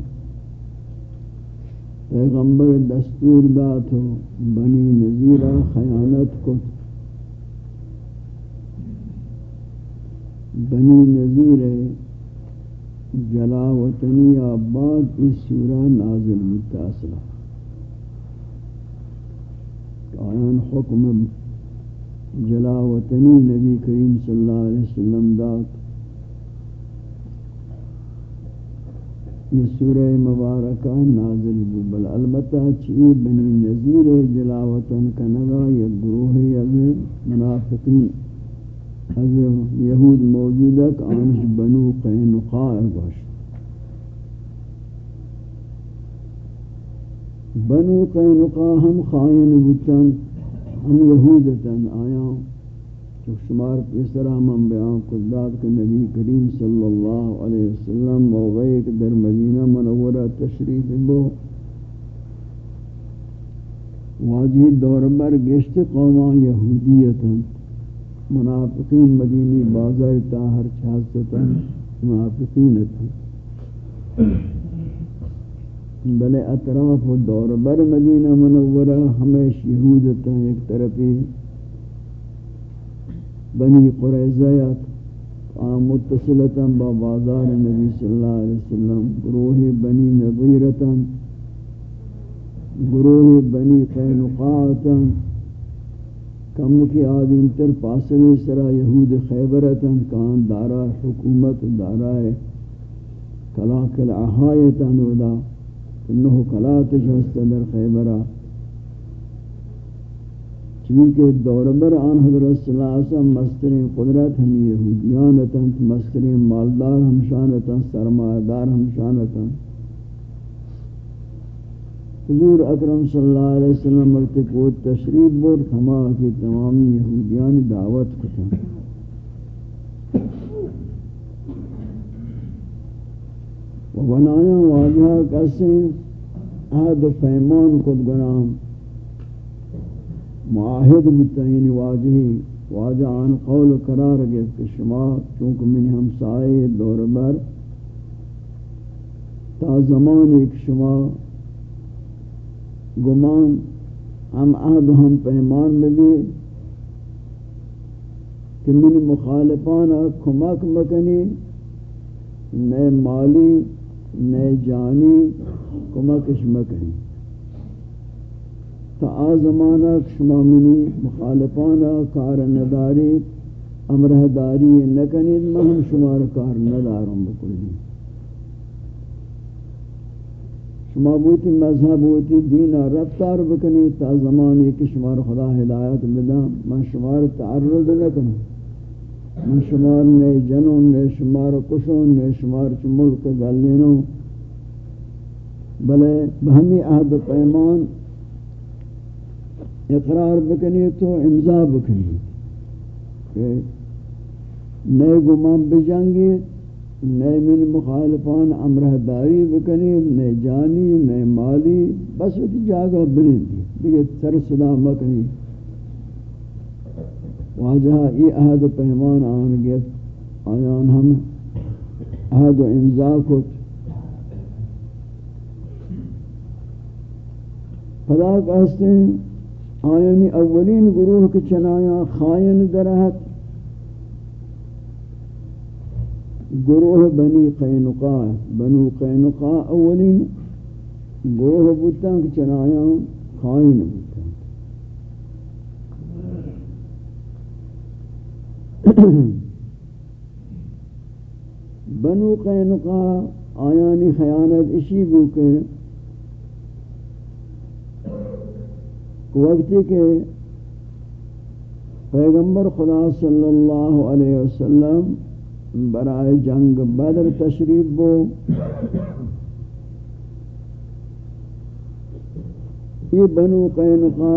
پیغمبر دستور دات ہو، بنی نذیرہ خیانت کو۔ بنی نذیر جلا وطنی آباد اس سورہ نازل متاثرہ آیان حکم جلا وطنی نبی کریم صلی اللہ علیہ وسلم دات یہ سورہ مبارکہ نازل بل البتہ چی بنی نظیر جلا وطن کا نگا یہ گروہ از منافقین۔ از یہود موجودہ آنش بنو قینقاء باش۔ بنو قینقاء ہم خائن بچن ہم یہودتاً آیا تو شمار پیسرہ من بیان قدات کے نبی کریم صلی اللہ علیہ وسلم موقعی موغیق در مدینہ منورہ تشریف بو۔ واجی دور بر گشت قومان یہودیتاً منافقین مدینی بازار تا ہر چاہت تاہر چاہستاً منافقینتاً بلے اطراف و دور بر مدینہ منورہ ہمیش یہود یہودتا ایک طرفی بنی قریضیت متصلتا با بازار نبی صلی اللہ علیہ وسلم، گروہ بنی نظیرتا گروہ بنی قینقاعتا کم کی آدم تر پاسلی سرا یہود خیبرتا کان دارا حکومت دارا کلاکل احایتا نودا انہو کلات جہست در خیبرہ۔ چونکہ دور بر آن حضرت صلی اللہ علیہ وسلم مسترین قدرت ہم یہودیانتا مسترین مالدار ہم شانتا سرمایدار ہم شانتا حضور اکرم صلی اللہ علیہ وسلم وقت کو تشریف بورت ہما کی تمامی یہودیان دعوت کتا و بنایا واجہ کسی عہد و پیمان خود گنام معاہد بتعین واجہی واجہ آن قول قرار گئے کہ شما چونکہ منی ہم سائے دور بر، تا زمان ایک شما گمان، ہم عہد ہم پیمان میں بھی کہ منی مخالفانا کمک مکنی، نئے مالی، نئے جانی کمکش مکنی۔ تا آزمانہ شما منی مخالفانا کار نداری، امرہ داری نکنید، میں ہم شمار کار ندارم بکلی شما بوتی مذہب بوتی دین رفتار بکنی تا زمانی کہ شمار خدا ہدایت بدا میں شمار تعرض نکنوں من شمار نے جنوں نے شمار کشوں نے شمار چ ملک گلینوں بلے بہمی عہد پیمان اقرار بکنی تو امضا بکنی کہ نئے گمان بجنگی نئے من مخالفان امرہ داری بکنی، نئے جانی، نئے مالی، بس وہ جاگہ بلندی دیکھے سر صدا مکنی۔ واجہ یہ عہد و پیمان آن گفت آیان ہم عہد و امضا کو۔ پدا کہتے ہیں آیانی اولین گروہ کے چنایا خائن درہت۔ گروہ بنی قینقاء بنو قینقاء اولین گروہ بودتا کہ چنایا خائن بود بنو قینقا آیانی خیانت اشی بو کے وقتی کے پیغمبر خدا صلی اللہ علیہ وسلم برائے جنگ بدر تشریف بو۔ یہ بنو قینقا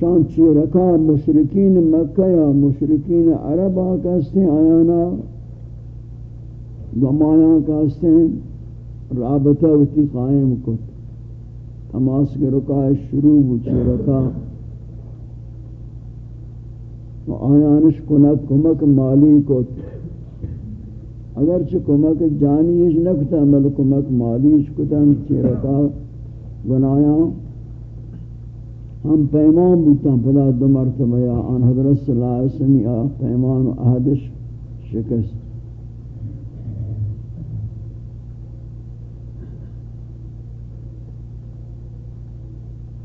شان چیرکا مشرکین مکہ یا مشرکین عرب آکاستے آیانا گمایاں کاستے رابطہ ہوتی قائم کت تماس کے رکا شروع بچے رکا۔ آیانش کنک کمک مالی کت اگرچہ کمک جانیش نکتا مل کمک مالیش کتا، ہم چیرکا گنایا ہم پیمان بوتا پدا دو مرتبہ یا آن حضرت صلی اللہ علیہ وسلم پیمان و عہدش شکست۔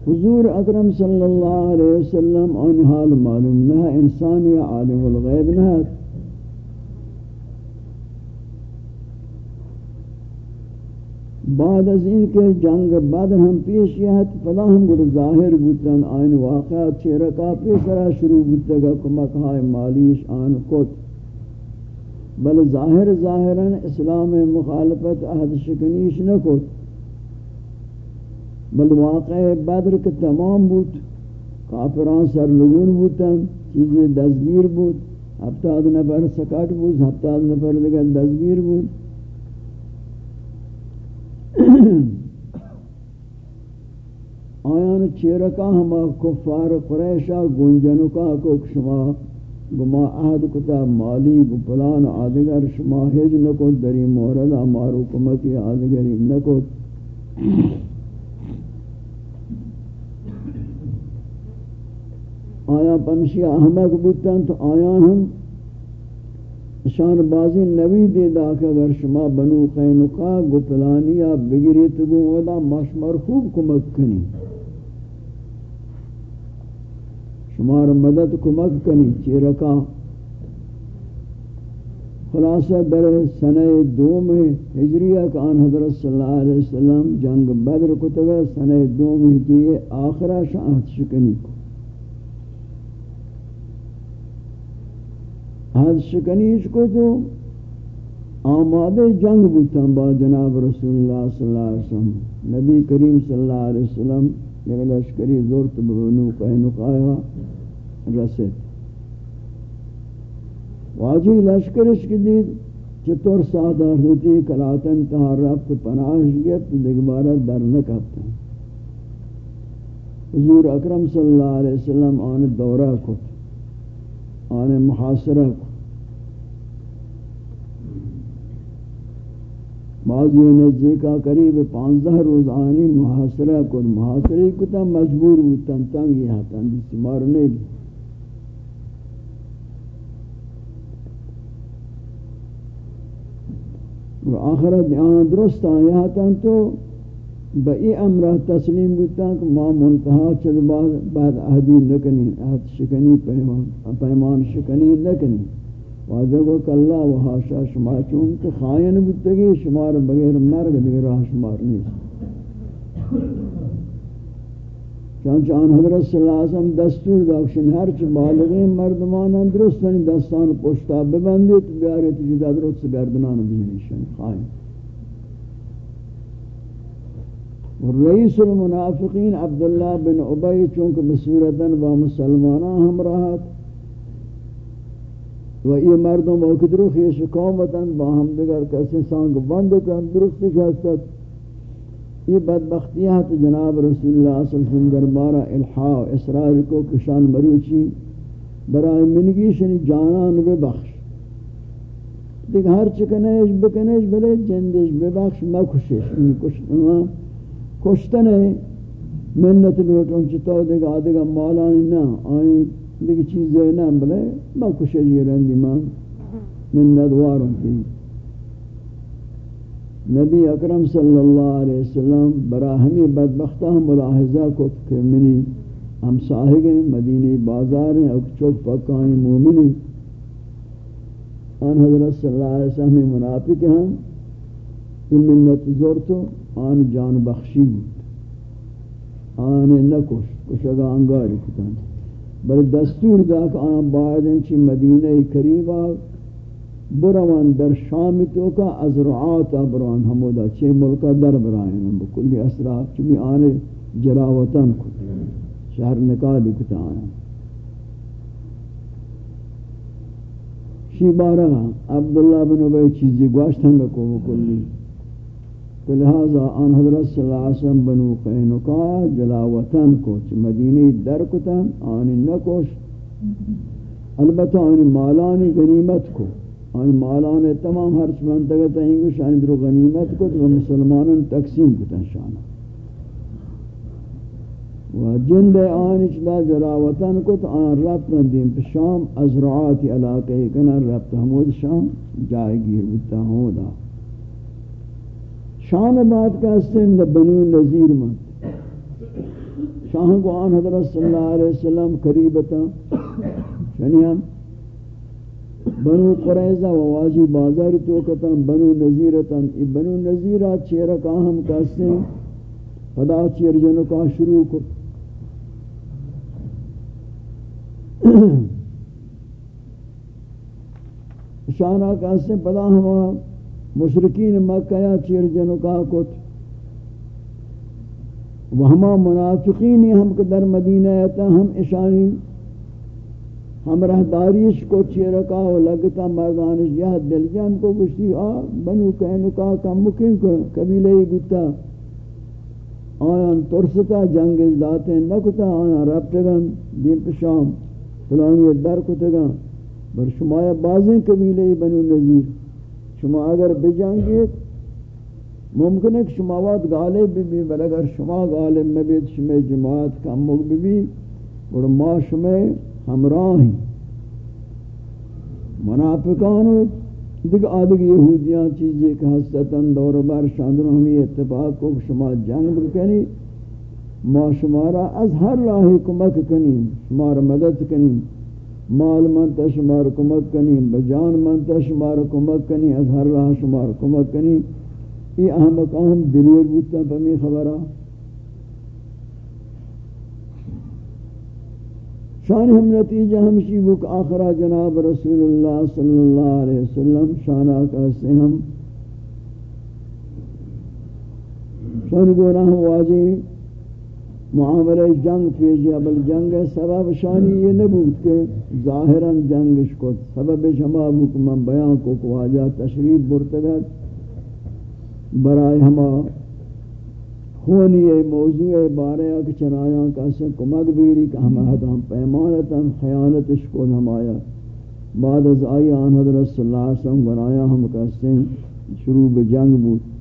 حضور اکرم صلی اللہ علیہ وسلم ان حال معلوم نہ انسان یا عالم الغیب نہ بعد از این کہ جنگ بدر ہم پیش یہت فلا ہم گر ظاہر بودتن آئین واقعات چیرکا پیسرا شروع بودتگا کمک ہائے مالیش آن کت بل ظاہر ظاہرا اسلام مخالفت عہد شکنیش نکت بل واقع بدر کے تمام بود. کافران سر لگون بودتن دزگیر بود. ہفتاد نفر سکاٹ بود ہفتاد نفر لگا دزگیر بود. آیان چیرکا ہما کفار قریشا، گنجنکا کو شما گما عہد کتا، مالی گپلان آدگر شما ہج نکو دری مورد مارو کمکی آدگری نکو آیا پمشی احمق بودتن تو آیا ہم؟ شان بازی نوی دے دا کہ اگر شما بنو قینقا گپلانی یا بگری تو گو، ودا مشمار خوب کمک کنی۔ شما شمار مدد کمک کنی، چیرکا؟ خلاصہ در سنہ دوم ہجریہ کا آن حضرت صلی اللہ علیہ وسلم جنگ بدر کتگا سنہ دوم ہجریہ آخرہ شاہد شکنی کو۔ حد شکنیش کو تو آمادے جنگ بوتاں با جناب رسول اللہ صلی اللہ علیہ وسلم. نبی کریم صلی اللہ علیہ وسلم یہ لشکری زورت ببنو قینقایا رسد واجی لشکرش کی دید چطور سادہ ہوتی کلاتن تہا رفت پناہش گفت دگبارہ در نکبتا حضور اکرم صلی اللہ علیہ وسلم آن دورہ کت. آن محاصرہ کو۔ بعضی نزدیکا قریب پانزدہ روز آنی محاصرہ کو محاصرہ کو تا مجبور ہوتا تنگی ہاتا جسی مارنے بھی اور آخرت آن درست آیا تھا تو بئی امرہ تسلیم بودتا کہ ما منتہا چل بعد بعد عہدی نکنی عہد شکنی، پیمان شکنی نکنی واجہ کو کہ اللہ و حاشا شما چون کہ خائن بودتگی شمار بغیر مرگ دیگر راہ شمار نہیں چانچہ آن حضرت صلی اللہ علیہ وسلم دستور داکشن ہرچ بالغین مردمان درستانی دستان پشتا ببندی تو بیاری تجید درست گردنان بیمیشن خائن. رئیس المنافقین عبداللہ بن عبی چونکہ بصورتاً با مسلمانہ ہم رہت و یہ مردم وقت رو خیش قومتاً با ہم دیگر کسی سانگ بند کن درست شہستت یہ بدبختیات جناب رسول اللہ صلی اللہ علیہ وسلم دربارہ الحاء اسرائیل کو کشان مروچی۔ برای منگیشنی جانان ببخش۔ دیکھ ہر چکنیش بکنیش بلے جندش ببخش مکشش۔ انہی کشتنوان کشتن منت لوٹوں چتو دے گا دے گا مالانی نہ آئی دیکھ چیز ہے نہ بلے با کشے جی رہندی ماں منت واروں نبی اکرم صلی اللہ علیہ وسلم برا ہمی بدبختہ ہم ملاحظہ کو کہ منی ہم ساہگ ہیں، مدینی بازار ہیں، اک چوک پکائیں مومنی آن حضرت صلی اللہ علیہ وسلم منافق ہیں۔ کہ منت زورتو آن جان بخشی بود. آنے نکش کشگا انگاری کتن بل دستور دا کہ آن باید انچی مدینہ قریبا بروان در شام تو کا از ازرعات بروان ہمودا چھ ملکہ در برائن بکلی اسرا چمی آنے جراوطن کتا شہر نکالی کتا آنے شی بارہ عبداللہ بن عبی چیزی گواشتن لکو بکلی تو لہذا آن حضرت صلی اللہ علیہ وسلم بنو قینقا جلا وطن کو مدینی در کتن آنی نکوش. البتہ آنی مالانی غنیمت کو. آنی مالانی تمام ہر منطقہ ہیں گوش آنی درو غنیمت کو تو مسلمانان تقسیم کتن شانا. و جند آنی چلا جلا وطن کو تو آن ربطن دیم پہ شام ازرعاتی علاقے کنا ربط حمود شام جائے گیر بتا ہوں دا شان بات کا سن بنی نذیر من شاہ کو آن حضرت صلی اللہ علیہ وسلم قریب تھا یعنی ہم بنو قریظہ و واجی بازار تو کتا بنو نذیرتا بنو نذیرہ چیرہ کا ہم کہتے ہیں خدا چیر جنو کا شروع کو۔ شانہ کہتے ہیں پدا ہمارا مشرقین مکہ یا چیر جنو کا کت۔ وہما منافقین ہم کے در مدینہ ایتا ہم اشانی ہم رہداریش کو چیرکا و لگتا مردانش یہ دل جان کو گشتی۔ آ، بنو کہنکا کم مکن کو قبیلہ ہی گتا۔ آیان ترستا جنگش داتے نکتا، آیان ربتگن دیم پشام، فلانی در کتگن بر شمایہ بازیں قبیلہ ہی بنو نظیر شما اگر بجنگید ممکن ہے کہ شما وقت غالب بھی بھی بل اگر شما غالب میں بھی شما جماعت کا مگ بھی بھی اور ما شما ہمراہ ہیں منافقان دیکھ آدھگ یہودیاں چیزیں کہ حسدتاً دور بار شاندر ہمیں اتفاق کو شما جنگ بکنی. ما شمارا از ہر راہ کمک کنی شمار مدد کنی مال من شمار کمک کنی، بجان من شمار کمک کنی، از ہر راہ شمار کمک کنی۔ یہ اہم اہم دلیر بودتا پمی خبرہ شان ہم نتیجہ ہمشی بک آخرہ جناب رسول اللہ صلی اللہ علیہ وسلم شانہ کا سے ہم۔ شان گونا ہم واضح۔ معاملہ جنگ پیجی بل جنگ سبب شانی یہ نبود کہ ظاہراً جنگش کو سبب شما من بیان کو کواجہ تشریف برتگت برائے ہما خونی موضوع بارے کہ چنایاں کا سے کمک بیری کہ ہم ہم پیمانتا خیانتش کو ہمایا بعد از آئی آن حضرت صلی اللہ علیہ وسلم بنایا ہم کہتے ہیں، شروع بجنگ بود۔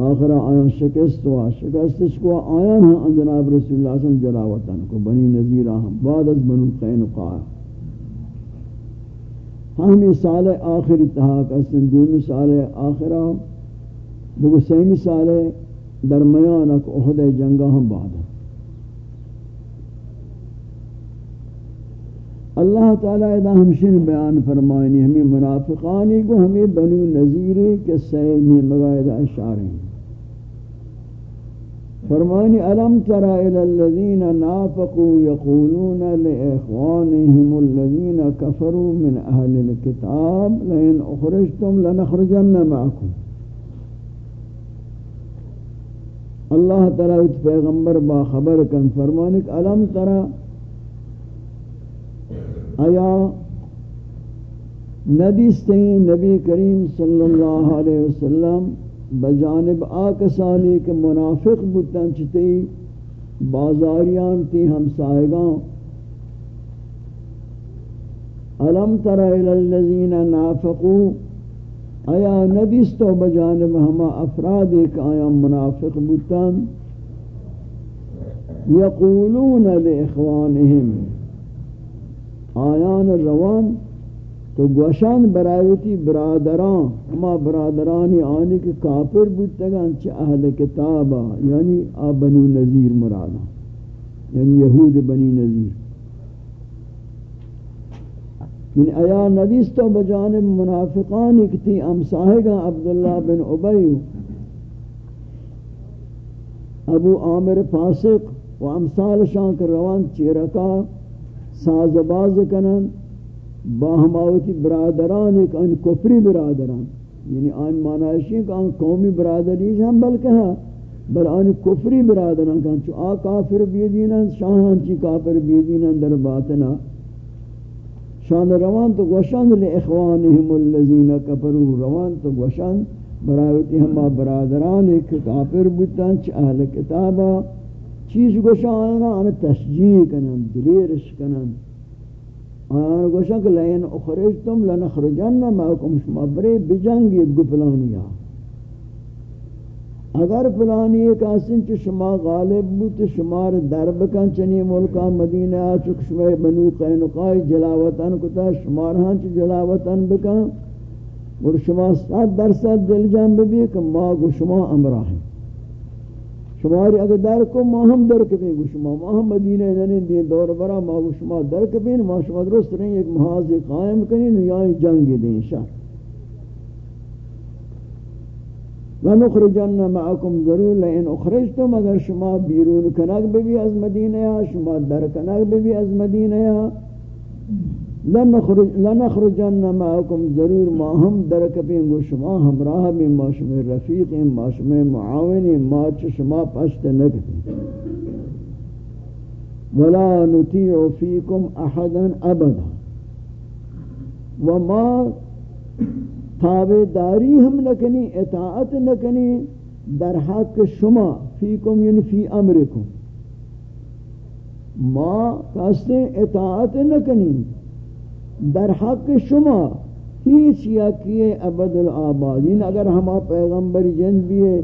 آخر آیا شکست ہوا شکستش کو آیا ہاں جناب رسول اللہ صلی اللہ علیہ وسلم کو، بنی نظیر آہم ہاں، بعد از بنو قینقا ہم سال آخر ہاں، اتحاق اسن دومی سال آخرہ بگو سیمی سال درمیان اک احد جنگا ہم ہاں بعد۔ اللہ تعالیٰ ادا ہمشن بیان فرمائنی، ہمیں منافقانی کو، ہمیں بنو نظیری کے سیمی مغایدہ اشارے ہیں۔ فرمانی، الم تر الى الذين نافقوا يقولون لاخوانهم الذين كفروا من اهل الكتاب، لئن اخرجتم لنخرجن معكم اللہ تعالی پیغمبر با خبر کن، فرمانی، الم تر ایا ندیستیں نبی کریم صلی اللہ علیہ وسلم بجانب آکسانی کے منافق بتن چتی، بازاریان تی ہم سائگاں علم تر الذین نافقوا آیا ندیستو بجانب ہما افراد ایک آیا منافق بتن یقولون لإخوانهم. آیان روان تو گوشان برایتی برادران ہما برادرانی آنی کے کافر بودتگان چھ اہل کتابا یعنی آ بنو نظیر مرادا یعنی یہود بنی نظیر یعنی ایا ندیس تو بجانب منافقانی کتی امساہگا عبداللہ بن عبیو ابو عامر فاسق و امثال شان کر روان چیرکا ساز باز کنن با ہماوتی برادران ایک ان کفری برادران یعنی آن معنیشی کہ آن قومی برادری ہم بلکہ ہاں بل آن کفری برادران کہاں چو آ کافر بیدینن شاہان چی کافر بیدینن در باطنا شان روان تو گوشند لی اخوانهم اللذین کفرو روان تو گوشند برایوتی ہما برادران ایک کافر بیتن چی اہل کتابا۔ چیز گوشان آن تشجیح کنن دلیرش کنن۔ آن گوشان کہ لین اخرجتم لنخرجن معکم شما برے بجنگید گو پلانیا اگر پلانی ایک آسن چو شما غالب بود شمار در بکن چنی ملکا مدینہ چک شما بنو قینقائی جلاوطن کتا شمار ہاں چو جلاوطن بکن. اور شما سات درصد دل جان ببی کہ ما گو شما امرہ ہیں شماری اگر در کو ما ہم در کبین گو شما. ما ہم مدینہ ننین دین دور برا، ما گو شما در کبین ما شما درست رہیں، ایک محاضر قائم کنین یا جنگ دین شاہ ونخرجن معکم ضرور، لئن اخرجتم، اگر شما بیرون کنک ببی از مدینہ شما در کنک ببی از مدینہ لنخرجن معكم ضرور، ما ہم درکپیں گو، شما ہمراہ میں ما شما رفیق ما شما معاون ہیں ما شما پشت نکتے ولا نطيع فيكم احدا ابدا. وما تابداری ہم نکنی، اطاعت نکنی، در حق شما فیکم یعنی فی امرکم. ما کہتے اطاعت نکنی در حق شما ہیچ یکی ابد العبادین اگر ہما پیغمبر جن بھی ہے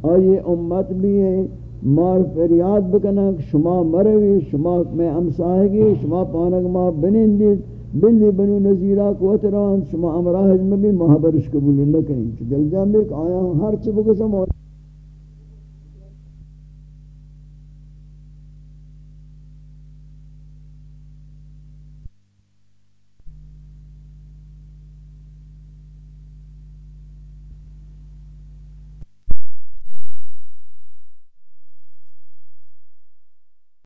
اور یہ امت بھی ہے مار فریاد بکنا شما مروی، شما میں امسائے گی شما پانک ما بنندی بلی بنو نظیرہ کو اتران شما امراہ میں بھی محبرش قبول نہ کریں دل جان بھی آیا ہر چھ بکسم اور